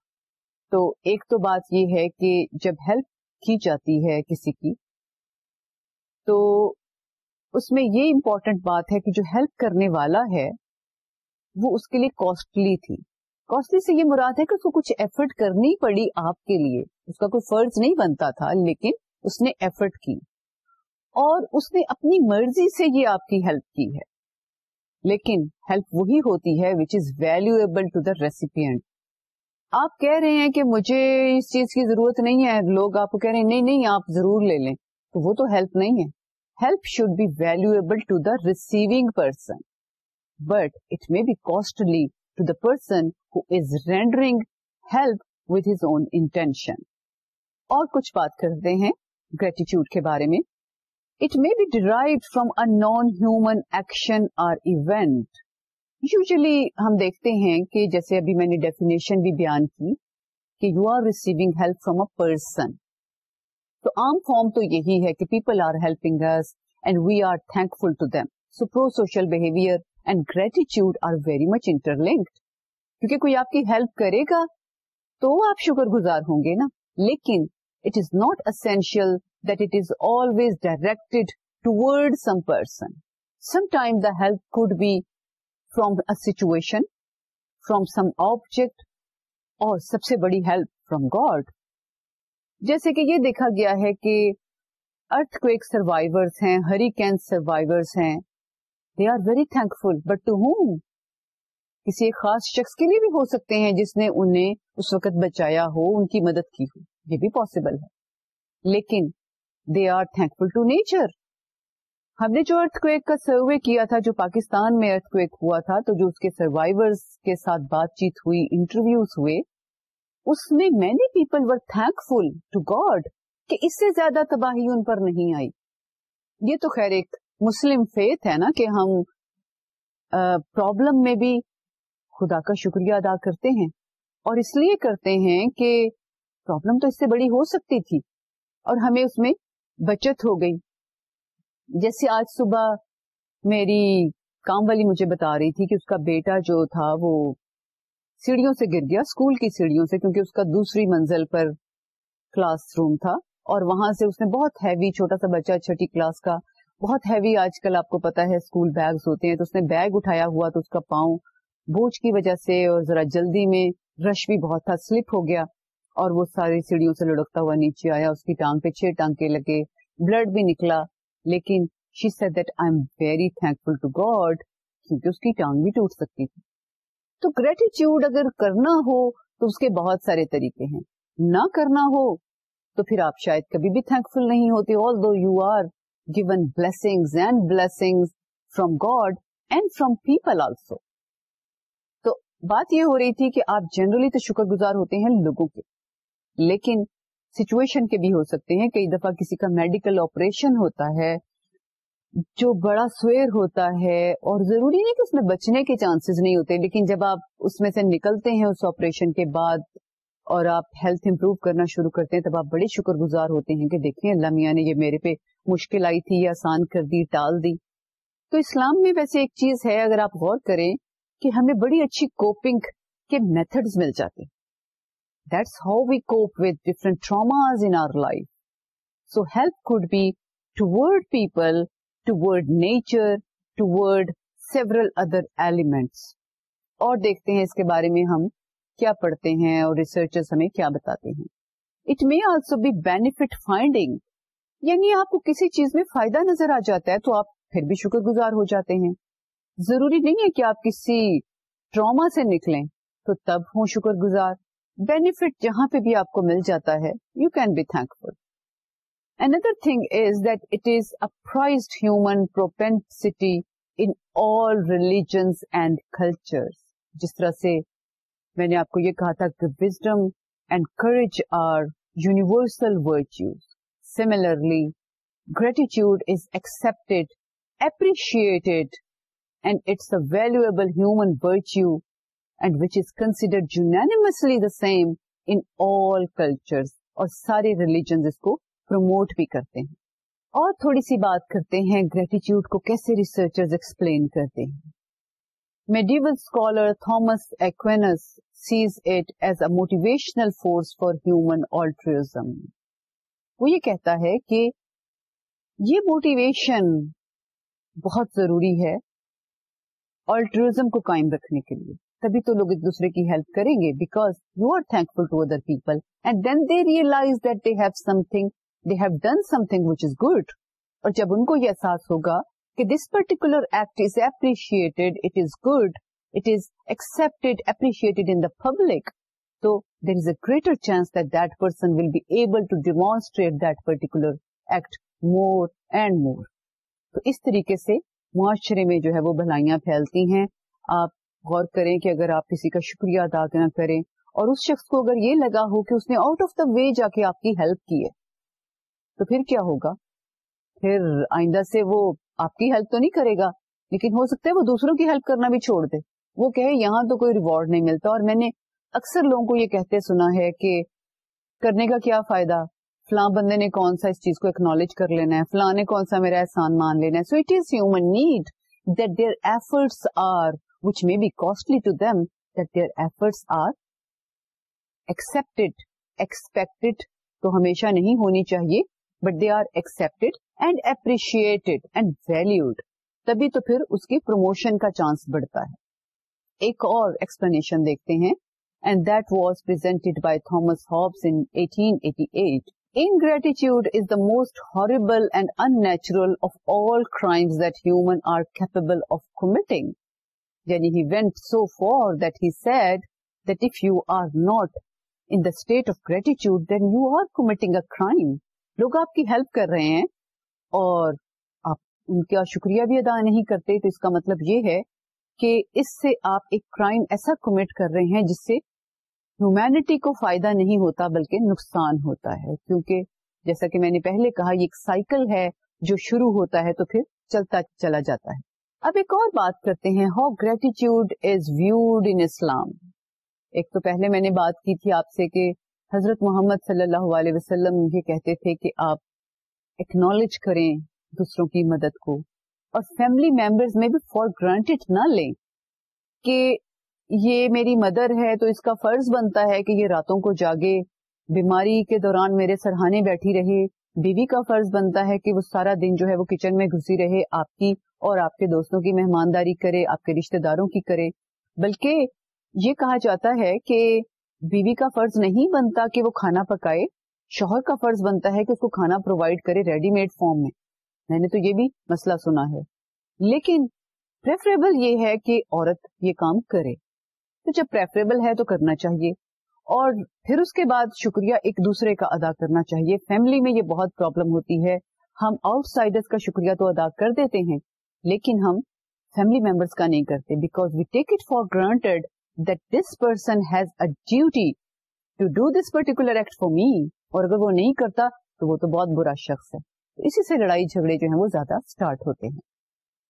تو ایک تو بات یہ ہے کہ جب ہیلپ کی جاتی ہے کسی کی اس میں یہ امپورٹنٹ بات ہے کہ جو ہیلپ کرنے والا ہے، وہ اس کے لیے کاسٹلی تھی۔ کاسٹلی سے یہ مراد ہے کہ اس کو کچھ ایفرٹ کرنی پڑی آپ کے لیے۔ اس کا کوئی فرض نہیں بنتا تھا، لیکن اس نے ایفرٹ کی۔ اور اس نے اپنی مرضی سے یہ آپ کی ہیلپ کی ہے۔ لیکن ہیلپ وہی ہوتی ہے which is valuable to the recipient آپ کہہ رہے ہیں کہ مجھے اس چیز کی ضرورت نہیں ہے، لوگ آپ کو کہہ رہے ہیں، نہیں نہیں، آپ ضرور لے لیں۔ تو وہ تو ہیلپ نہیں ہے۔ Help should be valuable to the receiving person but it may be costly to the person who is rendering help with his own intention اور کچھ بات کرتے ہیں گریٹیچیوڈ کے بارے میں. It may be derive from a non human action or event usually ہم دیکھتے ہیں کہ جیسے ابھی میں نے ڈیفینیشن بھی بیان کی کہ you are receiving help from a person تو عام فارم تو یہی ہے کہ people are helping us and we are thankful to them so prosocial behaviour and gratitude are very much interlinked کیونکہ کوئی آپ کی ہیلپ کرے گا تو آپ شکر گزار ہوں گے نا. لیکن it is not essential that it is always directed toward some person some time the help could be from a situation from some object اور سب سے بڑی ہیلپ فروم گاڈ جیسے کہ یہ دیکھا گیا ہے کہ ارتھ کویک سروائرس ہیں ہری کین سروائرس ہیں۔ They are very thankful but to whom کسی ایک خاص شخص کے لیے بھی ہو سکتے ہیں جس نے انہیں اس وقت بچایا ہو، ان کی مدد کی ہو۔ یہ بھی پاسبل ہے۔ لیکن they are thankful to nature ہم نے جو ارتھ کویک کا سروے کیا تھا، جو پاکستان میں ارتھ کویک ہوا تھا، تو جو اس کے سروائرز کے ساتھ بات چیت ہوئی انٹرویوز ہوئے اس میں many people were thankful to God کہ اس سے زیادہ تباہی ان پر نہیں آئی۔ یہ تو خیر ایک مسلم فیتھ ہے نا کہ ہم پرابلم میں بھی خدا کا شکریہ ادا کرتے ہیں۔ اور اس لیے کرتے ہیں کہ پرابلم تو اس سے بڑی ہو سکتی تھی اور ہمیں اس میں بچت ہو گئی۔ جیسے آج صبح میری کام والی مجھے بتا رہی تھی کہ اس کا بیٹا جو تھا وہ سیڑھیوں سے گر گیا، اسکول کی سیڑھیوں سے، کیونکہ اس کا دوسری منزل پر کلاس روم تھا، اور وہاں سے اس نے بہت ہیوی چھوٹا سا بچہ، چھٹی کلاس کا، بہت ہیوی آج کل آپ کو پتا ہے اسکول بیگز ہوتے ہیں، تو اس نے بیگ اٹھایا ہوا تو اس کا پاؤں بوجھ کی وجہ سے، اور ذرا جلدی میں رش بھی بہت تھا سلپ ہو گیا، اور وہ ساری سیڑھیوں سے لڑکتا ہوا نیچے آیا، اس کی ٹانگ پہ چھ ٹانکے لگے بلڈ بھی نکلا، لیکن she said that I am very thankful to God کیونکہ اس کی ٹانگ بھی ٹوٹ سکتی تھی۔ تو گریٹیچیوڈ اگر کرنا ہو تو اس کے بہت سارے طریقے ہیں۔ نہ کرنا ہو تو پھر آپ شاید کبھی بھی تھینک فل نہیں ہوتے although you are given blessing and blessing from God and from people also تو بات یہ ہو رہی تھی کہ آپ جنرلی تو شکر گزار ہوتے ہیں لوگوں کے، لیکن سچویشن کے بھی ہو سکتے ہیں۔ کئی دفعہ کسی کا میڈیکل آپریشن ہوتا ہے جو بڑا سویر ہوتا ہے اور ضروری نہیں کہ اس میں بچنے کے چانسز نہیں ہوتے لیکن جب آپ اس میں سے نکلتے ہیں اس آپریشن کے بعد اور آپ ہیلتھ امپروو کرنا شروع کرتے ہیں تب آپ بڑے شکر گزار ہوتے ہیں کہ دیکھیں اللہ میاں نے یہ میرے پہ مشکل آئی تھی یا آسان کر دی ٹال دی تو اسلام میں ویسے ایک چیز ہے اگر آپ غور کریں کہ ہمیں بڑی اچھی کوپنگ کے میتھڈز مل جاتے That's how we cope with different traumas in our life. So help could be toward people, toward nature, toward several other elements. اور دیکھتے ہیں اس کے بارے میں ہم کیا پڑھتے ہیں اور ریسرچرز ہمیں کیا بتاتے ہیں. It may also be benefit finding یعنی آپ کو کسی چیز میں فائدہ نظر آ جاتا ہے تو آپ پھر بھی شکر گزار ہو جاتے ہیں. ضروری نہیں ہے کہ آپ کسی ٹراما سے نکلیں تو تب ہوں شکر گزار. بینیفٹ جہاں پہ بھی آپ کو مل جاتا ہے you can be thankful another thing is that it is appraised human propensity in all religions and culture جس طرح سے میں نے آپ کو یہ کہا تھا کہ wisdom and courage are universal virtues similarly gratitude is accepted appreciated and it's a valuable human virtue and which is considered unanimously the same in all culture اور سارے ریلیجن اس کو پروموٹ بھی کرتے ہیں۔ اور تھوڑی سی بات کرتے ہیں گریٹیچیوڈ کو کیسے ریسرچر ایکسپلین کرتے ہیں۔ Medieval scholar Thomas Aquinas says it as a motivational force for human altruism وہ یہ کہتا ہے کہ یہ موٹیویشن بہت ضروری ہے آلٹریزم کو قائم رکھنے کے لیے۔ تبھی تو لوگ ایک دوسرے کی ہیلپ کریں گے because you are thankful to other people and then they realize that they have something they have done something which is good اور جب ان کو یہ احساس ہوگا کہ this particular act is appreciated it is good it is accepted appreciated in the public تو there is a greater chance that that person will be able to demonstrate that particular act more and more تو اس طریقے سے معاشرے میں جو ہے وہ بھلائیاں پھیلتی ہیں۔ آپ غور کریں کہ اگر آپ کسی کا شکریہ ادا نہ کریں اور اس شخص کو اگر یہ لگا ہو کہ اس نے آؤٹ آف دا وے جا کے آپ کی ہیلپ کی ہے۔ تو پھر کیا ہوگا؟ پھر آئندہ سے وہ آپ کی ہیلپ تو نہیں کرے گا، لیکن ہو سکتا ہے وہ دوسروں کی ہیلپ کرنا بھی چھوڑ دے۔ وہ کہے، یہاں تو کوئی ریوارڈ نہیں ملتا۔ اور میں نے اکثر لوگوں کو یہ کہتے سنا ہے کہ کرنے کا کیا فائدہ؟ فلاں بندے نے کون سا اس چیز کو اکنالج کر لینا ہے؟ فلاں نے کون سا میرا احسان مان لینا ہے؟ So it is human need that their efforts are which may be costly to them that their efforts are accepted expected تو ہمیشہ نہیں ہونی چاہیے۔ But they are accepted and appreciated and valued تبھی تو پھر اس کی پروموشن کا چانس بڑھتا ہے ایک اور ایکسپلینیشن دیکھتے ہیں and that was presented by Thomas Hobbes in 1888 Ingratitude is the most horrible and unnatural of all crimes that humans are capable of committing. Yani he went so far that he said that if you are not in the state of gratitude, then you are committing a crime. لوگ آپ کی ہیلپ کر رہے ہیں اور آپ ان کا شکریہ بھی ادا نہیں کرتے، تو اس کا مطلب یہ ہے کہ اس سے آپ ایک کرائم ایسا کمٹ کر رہے ہیں جس سے ہیومینٹی کو فائدہ نہیں ہوتا بلکہ نقصان ہوتا ہے۔ کیونکہ جیسا کہ میں نے پہلے کہا، یہ ایک سائیکل ہے، جو شروع ہوتا ہے تو پھر چلتا چلا جاتا ہے۔ اب ایک اور بات کرتے ہیں how gratitude is viewed in Islam ایک تو پہلے میں نے بات کی تھی آپ سے کہ حضرت محمد صلی اللہ علیہ وسلم یہ کہتے تھے کہ آپ اکنالج کریں دوسروں کی مدد کو اور فیملی ممبرز میں بھی فار گرانٹیڈ نہ لیں کہ یہ میری مدر ہے تو اس کا فرض بنتا ہے کہ یہ راتوں کو جاگے، بیماری کے دوران میرے سرحانے بیٹھی رہے، بیوی کا فرض بنتا ہے کہ وہ سارا دن جو ہے وہ کچن میں گھسی رہے، آپ کی اور آپ کے دوستوں کی مہمانداری کرے، آپ کے رشتے داروں کی کرے۔ بلکہ یہ کہا جاتا ہے کہ بیوی کا فرض نہیں بنتا کہ وہ کھانا پکائے، شوہر کا فرض بنتا ہے کہ اس کو کھانا پرووائڈ کرے ریڈی میڈ فارم میں۔ میں نے تو یہ بھی مسئلہ سنا ہے۔ لیکن پریفریبل یہ ہے کہ عورت یہ کام کرے۔ تو جب پریفریبل ہے تو کرنا چاہیے۔ اور پھر اس کے بعد شکریہ ایک دوسرے کا ادا کرنا چاہیے۔ فیملی میں یہ بہت پرابلم ہوتی ہے۔ ہم آؤٹ سائڈر کا شکریہ تو ادا کر دیتے ہیں، لیکن ہم فیملی ممبرس کا نہیں کرتے۔ Because we take it for granted that this person has a duty to do this particular act for me اور اگر وہ نہیں کرتا تو وہ تو بہت برا شخص ہے۔ اسی سے لڑائی جھگڑے جو ہیں وہ زیادہ اسٹارٹ ہوتے ہیں۔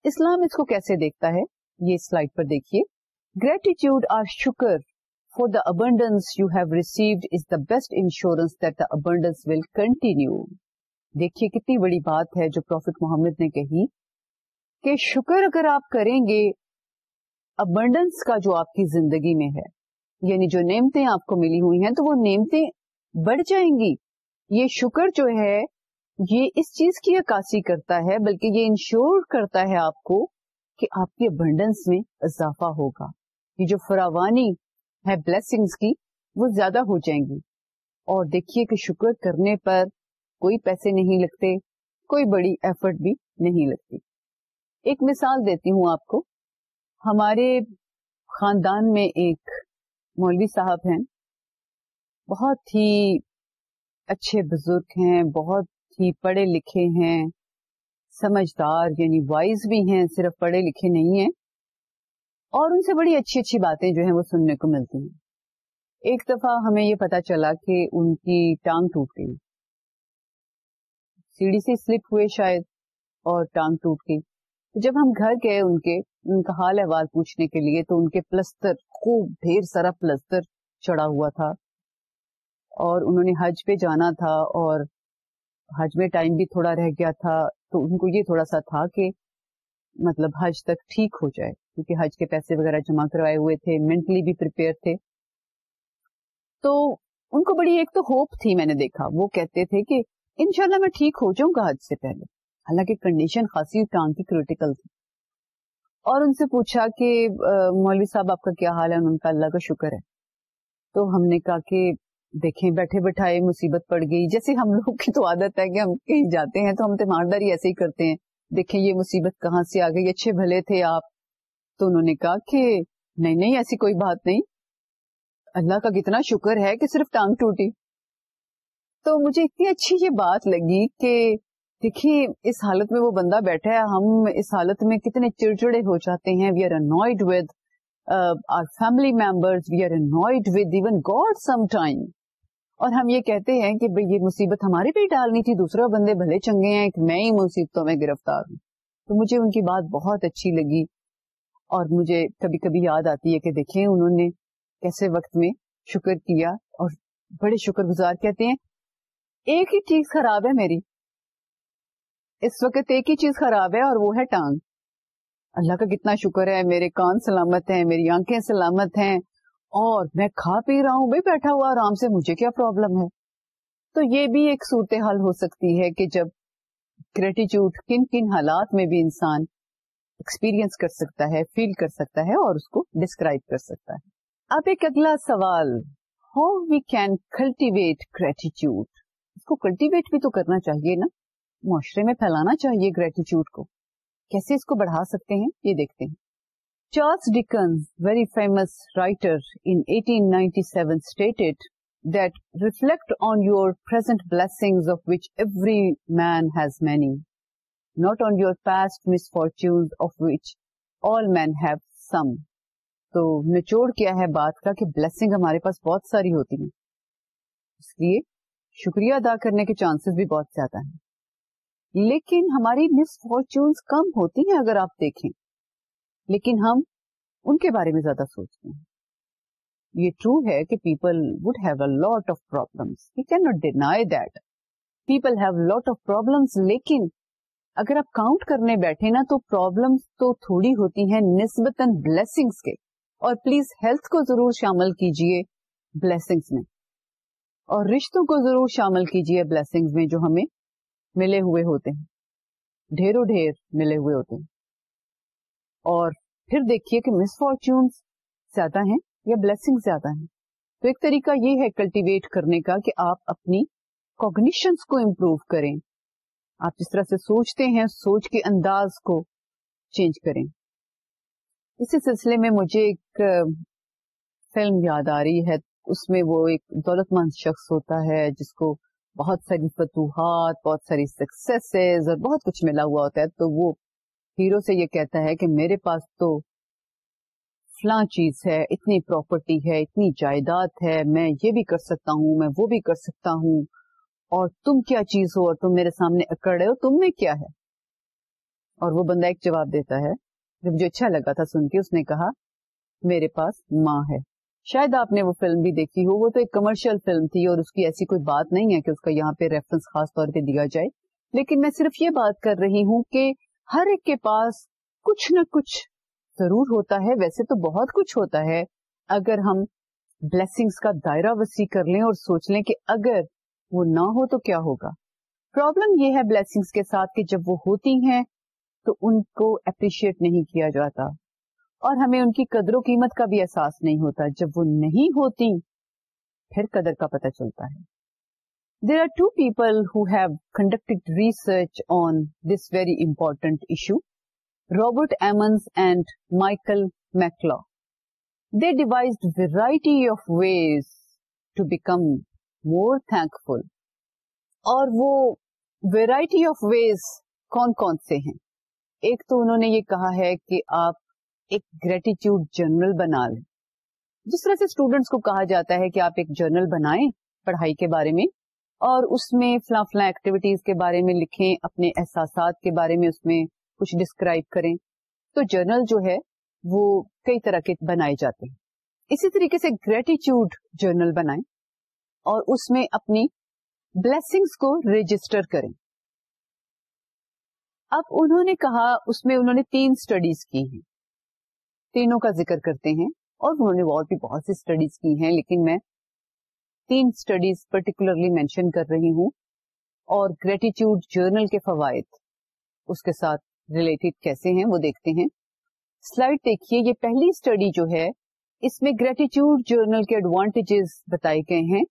اسلام اس کو کیسے دیکھتا ہے؟ یہ سلائڈ پر دیکھیے۔ Gratitude or shukr for the abundance you have received is the best insurance that the abundance will continue. دیکھیے کتنی بڑی بات ہے جو پروفیٹ محمد نے کہی کہ شکر اگر آپ کریں گے ابنڈنس کا جو آپ کی زندگی میں ہے یعنی جو نعمتیں آپ کو ملی ہوئی ہیں، تو وہ نعمتیں بڑھ جائیں گی۔ یہ شکر جو ہے، یہ اس چیز کی عکاسی کرتا ہے، بلکہ یہ انشور کرتا ہے آپ کو کہ آپ کے ابنڈنس میں اضافہ ہوگا۔ یہ جو فراوانی ہے بلیسنگس کی، وہ زیادہ ہو جائیں گی۔ اور دیکھیے کہ شکر کرنے پر کوئی پیسے نہیں لگتے، کوئی بڑی ایفرٹ بھی نہیں لگتی۔ ایک مثال دیتی ہوں آپ کو۔ ہمارے خاندان میں ایک مولوی صاحب ہیں۔ بہت ہی اچھے بزرگ ہیں، بہت ہی پڑھے لکھے ہیں، سمجھدار یعنی وائز بھی ہیں، صرف پڑھے لکھے نہیں ہیں۔ اور ان سے بڑی اچھی اچھی باتیں جو ہیں وہ سننے کو ملتی ہیں۔ ایک دفعہ ہمیں یہ پتا چلا کہ ان کی ٹانگ ٹوٹ گئی۔ سیڑھی سے سلپ ہوئے شاید اور ٹانگ ٹوٹ گئی۔ جب ہم گھر گئے ان کے ان کا حال احوال پوچھنے کے لیے تو ان کے پلستر خوب ڈھیر سارا پلستر چڑھا ہوا تھا اور انہوں نے حج پہ جانا تھا اور حج میں ٹائم بھی تھوڑا رہ گیا تھا تو ان کو یہ تھوڑا سا تھا کہ مطلب حج تک ٹھیک ہو جائے کیونکہ حج کے پیسے وغیرہ جمع کروائے ہوئے تھے مینٹلی بھی تھے۔ تو ان کو بڑی ایک تو ہوپ تھی میں نے دیکھا۔ وہ کہتے تھے کہ انشاءاللہ میں ٹھیک ہو جاؤں گا حج سے پہلے۔ حالانکہ کنڈیشن خاصی ٹانگ کی کریٹیکل تھی۔ اور ان سے پوچھا کہ مولوی صاحب، آپ کا کیا حال ہے؟ ان کا اللہ کا شکر ہے۔ تو ہم نے کہا کہ، دیکھیں، بیٹھے بٹھائے مصیبت پڑ گئی۔ جیسے ہم لوگ کی تو عادت ہے کہ ہم کہیں جاتے ہیں تو ہم تیمارداری ایسے ہی کرتے ہیں۔ دیکھیں، یہ مصیبت کہاں سے آ گئی؟ اچھے بھلے تھے آپ۔ تو انہوں نے کہا کہ، نہیں نہیں، ایسی کوئی بات نہیں۔ اللہ کا کتنا شکر ہے کہ صرف ٹانگ ٹوٹی۔ تو مجھے اتنی اچھی یہ بات لگی کہ دیکھیے، اس حالت میں وہ بندہ بیٹھا ہے، ہم اس حالت میں کتنے چڑچڑے ہو جاتے ہیں we are annoyed with our family members we are annoyed with even God some time اور ہم یہ کہتے ہیں کہ بھئی یہ مصیبت ہمارے پہ ڈالنی تھی، دوسرے بندے بھلے چنگے ہیں کہ میں ہی مصیبتوں میں گرفتار ہوں۔ تو مجھے ان کی بات بہت اچھی لگی اور مجھے کبھی کبھی یاد آتی ہے کہ دیکھیں، انہوں نے کیسے وقت میں شکر کیا اور بڑے شکر گزار کہتے ہیں، ایک ہی چیز خراب ہے میری۔ اس وقت ایک ہی چیز خراب ہے اور وہ ہے ٹانگ۔ اللہ کا کتنا شکر ہے، میرے کان سلامت ہیں، میری آنکھیں سلامت ہیں، اور میں کھا پی رہا ہوں، بھائی بیٹھا ہوا، آرام سے مجھے کیا پرابلم ہے؟ تو یہ بھی ایک صورتحال ہو سکتی ہے کہ جب گریٹیچیوڈ کن کن حالات میں بھی انسان ایکسپیرئنس کر سکتا ہے فیل کر سکتا ہے اور اس کو ڈسکرائب کر سکتا ہے۔ اب ایک اگلا سوال how we can cultivate gratitude اس کو کلٹیویٹ بھی تو کرنا چاہیے نا۔ معاشرے میں پھیلانا چاہیے گریٹیچیوڈ کو۔ کیسے اس کو بڑھا سکتے ہیں؟ یہ دیکھتے ہیں۔ Charles Dickens very famous writer in 1897 stated that reflect on your present blessings of which every man has many, not on your past misfortunes of which all men have some. تو نچوڑ کیا ہے بات کا کہ بلیسنگ ہمارے پاس بہت ساری ہوتی ہیں۔ اس لیے شکریہ ادا کرنے کے چانسز بھی بہت زیادہ ہیں۔ لیکن ہماری مس فارچونس کم ہوتی ہیں اگر آپ دیکھیں۔ لیکن ہم ان کے بارے میں زیادہ سوچتے ہیں۔ یہ ٹرو ہے کہ people would have a lot of problems you cannot deny that people have lot of problems لیکن اگر آپ کاؤنٹ کرنے بیٹھے نا تو پرابلمس تو تھوڑی ہوتی ہیں نسبتاً بلیسنگس کے۔ اور پلیز ہیلتھ کو ضرور شامل کیجیے بلیسنگس میں۔ اور رشتوں کو ضرور شامل کیجیے بلیسنگس میں جو ہمیں ملے ہوئے ہوتے ہیں۔ ڈھیروں ڈھیر ملے ہوئے ہوتے ہیں۔ اور پھر دیکھیے کہ مس فارچون زیادہ ہیں یا بلیسنگ زیادہ ہیں۔ تو ایک طریقہ یہ ہے کلٹیویٹ کرنے کا کہ آپ اپنی کوگنیشنس کو امپروو کریں۔ آپ جس طرح سے سوچتے ہیں، سوچ کے انداز کو چینج کریں۔ اسی سلسلے میں مجھے ایک فلم یاد آ رہی ہے۔ اس میں وہ ایک دولت مند شخص ہوتا ہے جس کو بہت ساری فتوحات، بہت ساری سکسیس اور بہت کچھ ملا ہوا ہوتا ہے، تو وہ ہیرو سے یہ کہتا ہے کہ میرے پاس تو فلاں چیز ہے، اتنی پراپرٹی ہے، اتنی جائیداد ہے، میں یہ بھی کر سکتا ہوں، میں وہ بھی کر سکتا ہوں، اور تم کیا چیز ہو اور تم میرے سامنے اکڑ رہے ہو، تم میں کیا ہے؟ اور وہ بندہ ایک جواب دیتا ہے، جب مجھے اچھا لگا تھا سن کے، اس نے کہا، میرے پاس ماں ہے۔ شاید آپ نے وہ فلم بھی دیکھی ہو، وہ تو ایک کمرشل فلم تھی اور اس کی ایسی کوئی بات نہیں ہے کہ اس کا یہاں پہ ریفرنس خاص طور پہ دیا جائے۔ لیکن میں صرف یہ بات کر رہی ہوں کہ ہر ایک کے پاس کچھ نہ کچھ ضرور ہوتا ہے۔ ویسے تو بہت کچھ ہوتا ہے۔ اگر ہم بلیسنگس کا دائرہ وسیع کر لیں اور سوچ لیں کہ اگر وہ نہ ہو تو کیا ہوگا؟ پرابلم یہ ہے بلیسنگس کے ساتھ کہ جب وہ ہوتی ہیں تو ان کو اپریشیٹ نہیں کیا جاتا۔ اور ہمیں ان کی قدر و قیمت کا بھی احساس نہیں ہوتا۔ جب وہ نہیں ہوتی، پھر قدر کا پتہ چلتا ہے۔ There are two people who have conducted research on this very important issue Robert Emmons and Michael McCullough they devised variety of ways to become more thankful اور وہ ویرائٹی آف ویز کون کون سے ہیں؟ ایک تو انہوں نے یہ کہا ہے کہ آپ ایک گریٹیچیوڈ جرنل بنا لیں۔ جس طرح سے اسٹوڈینٹس کو کہا جاتا ہے کہ آپ ایک جرنل بنائیں پڑھائی کے بارے میں اور اس میں فلاں فلاں ایکٹیویٹیز کے بارے میں لکھیں، اپنے احساسات کے بارے میں اس میں کچھ ڈسکرائب کریں۔ تو جرنل جو ہے وہ کئی طرح کے بنائے جاتے ہیں۔ اسی طریقے سے گریٹیچیوڈ جرنل بنائیں اور اس میں اپنی بلیسنگس کو رجسٹر کریں۔ اب انہوں نے کہا، اس میں انہوں نے تین اسٹڈیز کی ہیں۔ تینوں کا ذکر کرتے ہیں اور انہوں نے اور بھی بہت سی اسٹڈیز کی ہیں، لیکن میں تین اسٹڈیز پرٹیکولرلی مینشن کر رہی ہوں اور گریٹیچیوڈ جرنل کے فوائد اس کے ساتھ ریلیٹڈ کیسے ہیں وہ دیکھتے ہیں۔ سلائڈ دیکھیے، یہ پہلی اسٹڈی جو ہے، اس میں گریٹیچیوڈ جرنل کے ایڈوانٹیجز بتائے گئے ہیں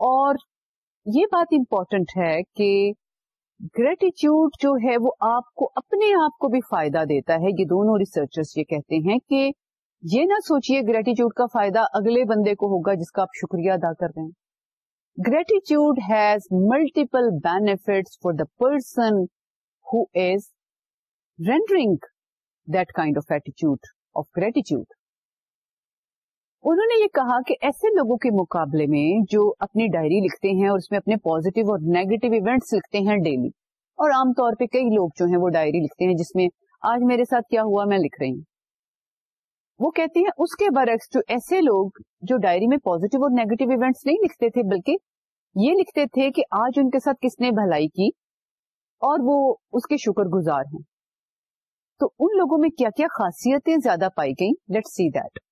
اور یہ بات امپورٹنٹ ہے کہ گریٹیچیوڈ جو ہے وہ آپ کو اپنے آپ کو بھی فائدہ دیتا ہے۔ یہ دونوں ریسرچرس یہ کہتے ہیں کہ یہ نہ سوچئے گریٹیچیوڈ کا فائدہ اگلے بندے کو ہوگا جس کا آپ شکریہ ادا کر رہے ہیں۔ Gratitude has multiple benefit for the person who is rendering that kind of ایٹیچیوڈ of gratitude انہوں نے یہ کہا کہ ایسے لوگوں کے مقابلے میں جو اپنی ڈائری لکھتے ہیں اور اس میں اپنے پوزیٹو اور نیگیٹو ایونٹس لکھتے ہیں ڈیلی اور عام طور پہ کئی لوگ جو ہیں وہ ڈائری لکھتے ہیں جس میں آج میرے ساتھ کیا ہوا، میں لکھ رہی ہوں۔ وہ کہتے ہیں اس کے برعکس جو ایسے لوگ جو ڈائری میں پوزیٹو اور نیگیٹو ایونٹس نہیں لکھتے تھے، بلکہ یہ لکھتے تھے کہ آج ان کے ساتھ کس نے بھلائی کی اور وہ اس کے شکر گزار ہیں۔ تو ان لوگوں میں کیا کیا خاصیتیں زیادہ پائی گئیں؟ Let see that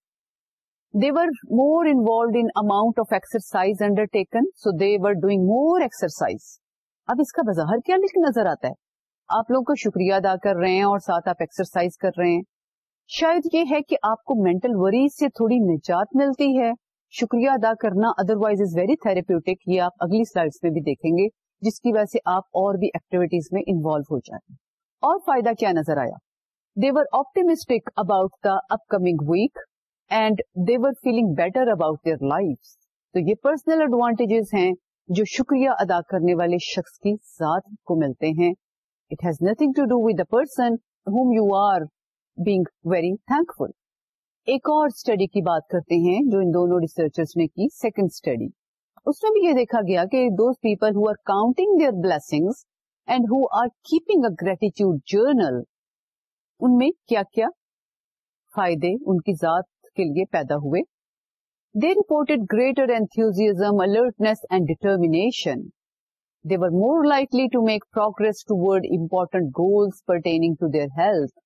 they were more involved in amount of exercise undertaken, so they were doing more exercise. اب اس کا بظاہر کیا لکھ نظر آتا ہے۔ آپ لوگوں کا شکریہ ادا کر رہے ہیں اور ساتھ آپ ایکسرسائز کر رہے ہیں۔ شاید یہ ہے کہ آپ کو مینٹل وریز سے تھوڑی نجات ملتی ہے۔ شکریہ ادا کرنا otherwise is very therapeutic یہ آپ اگلی سلائڈس میں بھی دیکھیں گے جس کی وجہ سے آپ اور بھی ایکٹیویٹیز میں انوالو ہو جائیں۔ اور فائدہ کیا نظر آیا؟ They were optimistic about the upcoming week and they were feeling better about their life تو یہ پرسنل ایڈوانٹیجز ہیں جو شکریہ ادا کرنے والے شخص کی ذات کو ملتے ہیں. It has nothing to do with the person whom you are being very thankful ایک اور اسٹڈی کی بات کرتے ہیں جو ان دونوں ریسرچرز نے کی سیکنڈ اسٹڈی اس میں بھی یہ دیکھا گیا کہ those people who are counting their blessing and who are keeping a gratitude journal ان میں کیا کیا فائدے ان کی ذات کے لیے پیدا ہوئے۔ They reported greater enthusiasm alertness and determination they were more likely to make progress toward important goals pertaining to their health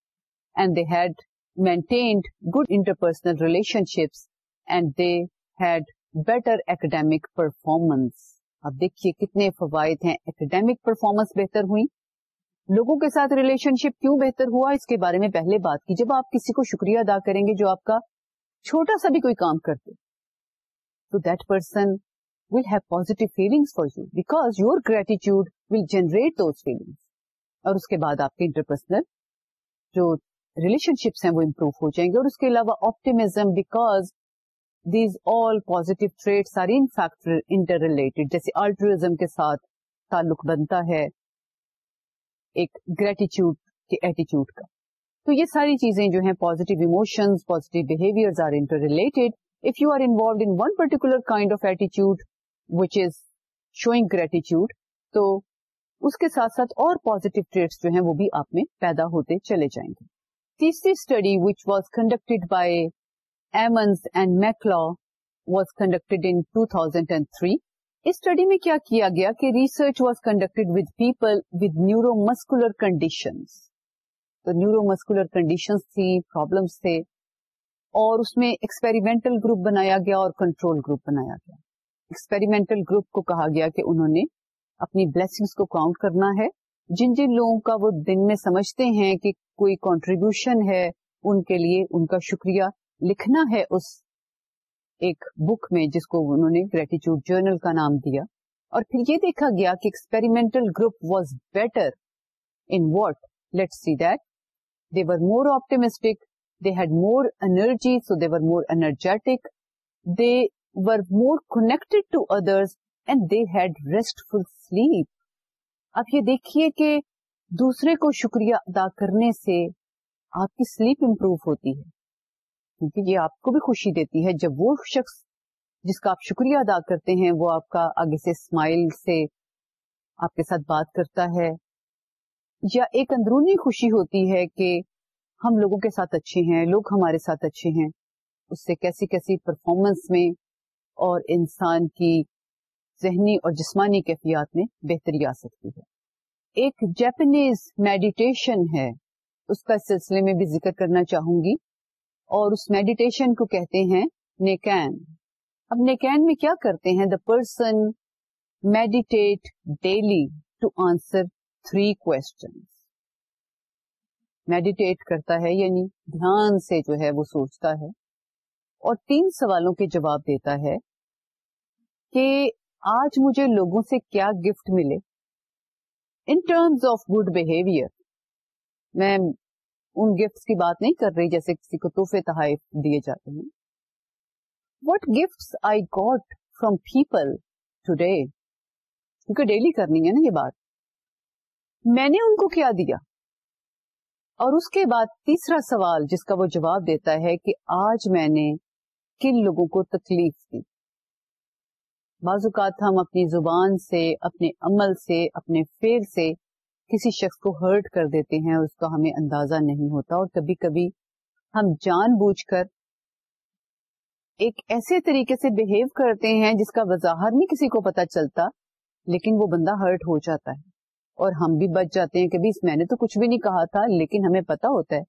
and they had maintained good interpersonal relationships and they had better academic performance اب دیکھیے کتنے فوائد ہیں۔ ایکڈیمک پرفارمنس بہتر ہوئی۔ لوگوں کے ساتھ ریلیشن شپ کیوں بہتر ہوا؟ اس کے بارے میں پہلے بات کی۔ جب آپ کسی کو شکریہ ادا کریں گے جو آپ کا چھوٹا سا بھی کوئی کام کرتے تو that person will have positive feelings for you because your gratitude will generate those feelings اور اس کے بعد آپ کے انٹرپرسنل جو ریلیشن شپس ہیں وہ امپروو ہو جائیں گے۔ اور اس کے علاوہ optimism because these all positive traits are in factor interrelated جیسے الٹرزم کے ساتھ تعلق بنتا ہے ایک گریٹیچیوڈ کے ایٹیچیوڈ کا۔ تو یہ ساری چیزیں جو ہیں positive emotions positive behaviour are interrelated if you are involved in one particular kind of ایٹیچیوڈ which is showing gratitude تو اس کے ساتھ ساتھ اور پوزیٹو ٹریٹس جو ہیں وہ بھی آپ میں پیدا ہوتے چلے جائیں گے۔ تیسری study which was conducted by Emmons and McCullough was conducted in two thousand and three us study میں کیا کیا گیا کہ research was conducted with people with neuromuscular conditions تو نیورو مسکولر کنڈیشن تھی پرابلمس تھے اور اس میں ایکسپیریمنٹل گروپ بنایا گیا اور کنٹرول گروپ بنایا گیا۔ ایکسپیریمنٹل گروپ کو کہا گیا کہ انہوں نے اپنی بلیسنگس کو کاؤنٹ کرنا ہے۔ جن جن لوگوں کا وہ دن میں سمجھتے ہیں کہ کوئی کانٹریبیوشن ہے، ان کے لیے ان کا شکریہ لکھنا ہے اس ایک بک میں جس کو انہوں نے گریٹیچیوڈ جرنل کا نام دیا۔ اور پھر یہ دیکھا گیا کہ experimental group was better in what let see that They were more optimistic. They had more energy, so they were more energetic. They were more connected to others and they had restful sleep. اب یہ دیکھیے کہ دوسرے کو شکریہ ادا کرنے سے آپ کی سلیپ امپروو ہوتی ہے کیونکہ یہ آپ کو بھی خوشی دیتی ہے جب وہ شخص جس کا آپ شکریہ ادا کرتے ہیں وہ آپ کا آگے سے اسمائل سے آپ کے ساتھ بات کرتا ہے یا ایک اندرونی خوشی ہوتی ہے کہ ہم لوگوں کے ساتھ اچھے ہیں، لوگ ہمارے ساتھ اچھے ہیں۔ اس سے کیسی کیسی پرفارمنس میں اور انسان کی ذہنی اور جسمانی کیفیات میں بہتری آ سکتی ہے۔ ایک جیپنیز میڈیٹیشن ہے۔ اس کا سلسلے میں بھی ذکر کرنا چاہوں گی۔ اور اس میڈیٹیشن کو کہتے ہیں نیکین اب نیکین میں کیا کرتے ہیں؟ The person meditate daily to answer three question meditate کرتا ہے یعنی دھیان سے جو ہے وہ سوچتا ہے اور تین سوالوں کے جواب دیتا ہے کہ آج مجھے لوگوں سے کیا گفٹ ملے؟ In terms of good behaviour میں ان گفٹ کی بات نہیں کر رہی جیسے کسی کو تحفے تحائف دیے جاتے ہیں۔ What gift I got from people today کیونکہ ڈیلی کرنی ہے نا یہ بات۔ میں نے ان کو کیا دیا؟ اور اس کے بعد تیسرا سوال جس کا وہ جواب دیتا ہے کہ آج میں نے کن لوگوں کو تکلیف دی؟ بعض اوقات ہم اپنی زبان سے، اپنے عمل سے، اپنے فیل سے کسی شخص کو ہرٹ کر دیتے ہیں، اس کا ہمیں اندازہ نہیں ہوتا اور کبھی کبھی ہم جان بوجھ کر ایک ایسے طریقے سے بہیو کرتے ہیں جس کا وضاحت نہیں کسی کو پتا چلتا، لیکن وہ بندہ ہرٹ ہو جاتا ہے۔ اور ہم بھی بچ جاتے ہیں کہ اس میں نے تو کچھ بھی نہیں کہا تھا، لیکن ہمیں پتا ہوتا ہے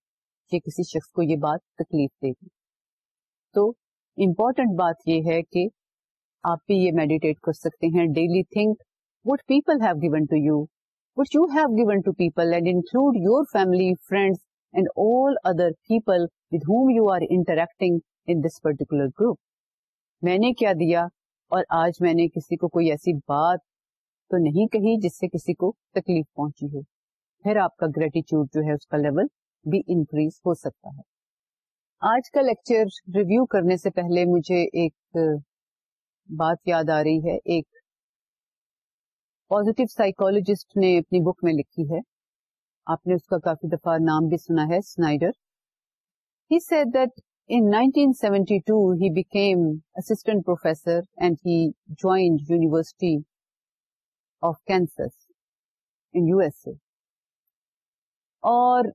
کہ کسی شخص کو یہ بات تکلیف دے گی۔ تو امپورٹنٹ بات یہ ہے کہ آپ بھی یہ میڈیٹیٹ کر سکتے ہیں۔ Daily think what people have given to you what you have given to people and include your family friends and all other people with whom you are interacting in this particular group میں نے کیا دیا اور آج میں نے کسی کو کوئی ایسی بات تو نہیں کہی جس سے کسی کو تکلیف پہنچی ہو۔ پھر آپ کا گریٹیچیوڈ جو ہے اس کا لیول بھی انکریز ہو سکتا ہے۔ آج کا لیکچر ریویو کرنے سے پہلے مجھے ایک بات یاد آ رہی ہے۔ ایک پوزیٹو سائیکولوجسٹ نے اپنی بک میں لکھی ہے۔ آپ نے اس کا کافی دفعہ نام بھی سنا ہے Snyder he said that in 1972 he became assistant professor and he joined University of Kansas in U S A. اور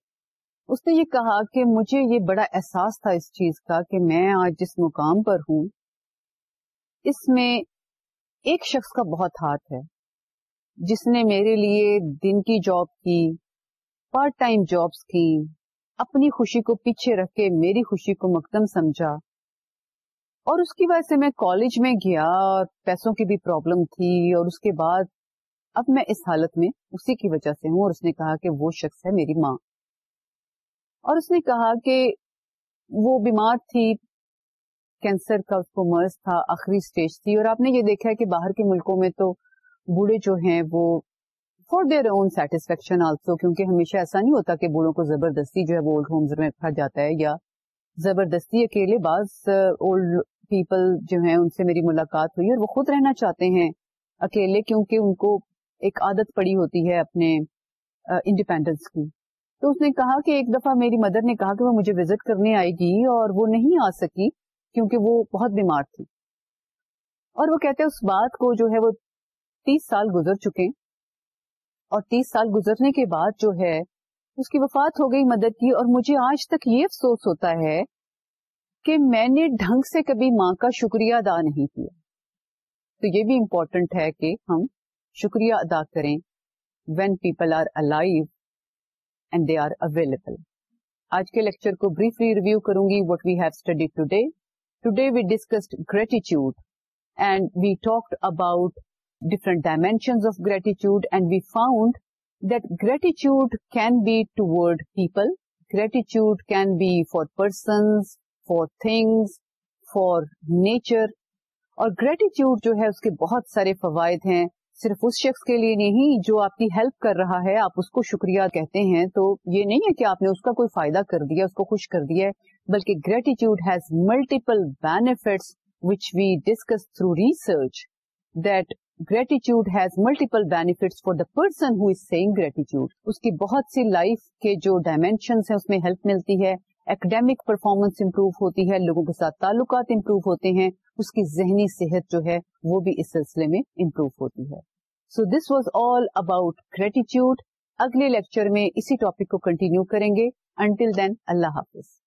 اس نے یہ کہا کہ مجھے یہ بڑا احساس تھا اس چیز کا کہ میں آج جس مقام پر ہوں، اس میں ایک شخص کا بہت ہاتھ ہے، جس نے میرے لیے دن کی جاب کی پارٹ ٹائم جابس کی، اپنی خوشی کو پیچھے رکھ کے میری خوشی کو مقدم سمجھا۔ اور اس کی وجہ سے میں کالج میں گیا اور پیسوں کی بھی پرابلم تھی اور اس کے بعد اب میں اس حالت میں اسی کی وجہ سے ہوں اور اس نے کہا کہ وہ شخص ہے میری ماں۔ اور اس نے کہا کہ وہ بیمار تھی کینسر کا اس کو مرض تھا، آخری اسٹیج تھی۔ اور آپ نے یہ دیکھا ہے کہ باہر کے ملکوں میں تو بوڑھے جو ہیں وہ for their own satisfaction also کیونکہ ہمیشہ ایسا نہیں ہوتا کہ بوڑھوں کو زبردستی جو ہے وہ اولڈ ہومز میں رکھا جاتا ہے یا زبردستی اکیلے بعض اولڈ پیپل جو ہیں ان سے میری ملاقات ہوئی اور وہ خود رہنا چاہتے ہیں اکیلے کیونکہ ان کو ایک عادت پڑی ہوتی ہے اپنے انڈیپینڈنس کی۔ تو اس نے کہا کہ ایک دفعہ میری مدر نے کہا کہ وہ مجھے وزٹ کرنے آئے گی اور وہ نہیں آ سکی کیونکہ وہ بہت بیمار تھی۔ اور وہ کہتے اس بات کو جو ہے وہ تیس سال گزر چکے اور تیس سال گزرنے کے بعد جو ہے اس کی وفات ہو گئی مدد کی اور مجھے آج تک یہ افسوس ہوتا ہے کہ میں نے ڈھنگ سے کبھی ماں کا شکریہ ادا نہیں کیا۔ تو یہ بھی امپورٹنٹ ہے کہ ہم شکریہ ادا کریں when people are alive and they are available آج کے لیکچر کو بریفلی ریویو کروں گی what we have study today today we discussed gratitude and we talked about different dimensions of gratitude and we found that gratitude can be toward people gratitude can be for persons for things for nature اور گریٹیچیوڈ جو ہے اس کے بہت سارے فوائد ہیں صرف اس شخص کے لیے نہیں، جو آپ کی ہیلپ کر رہا ہے، آپ اس کو شکریہ کہتے ہیں، تو یہ نہیں ہے کہ آپ نے اس کا کوئی فائدہ کر دیا، اس کو خوش کر دیا بلکہ gratitude has multiple benefits which we discuss through research that gratitude has multiple benefits for the person who is seeing gratitude اس کی بہت سی لائف کے جو ڈائمینشنس ہیں، اس میں ہیلپ ملتی ہے اکیڈیمک پرفارمنس امپروو ہوتی ہے، لوگوں کے ساتھ تعلقات امپروو ہوتے ہیں اس کی ذہنی صحت جو ہے وہ بھی اس سلسلے میں امپروو ہوتی ہے۔ So this was all about gratitude اگلے لیکچر میں اسی ٹاپک کو کنٹینیو کریں گے۔ انٹل دین اللہ حافظ۔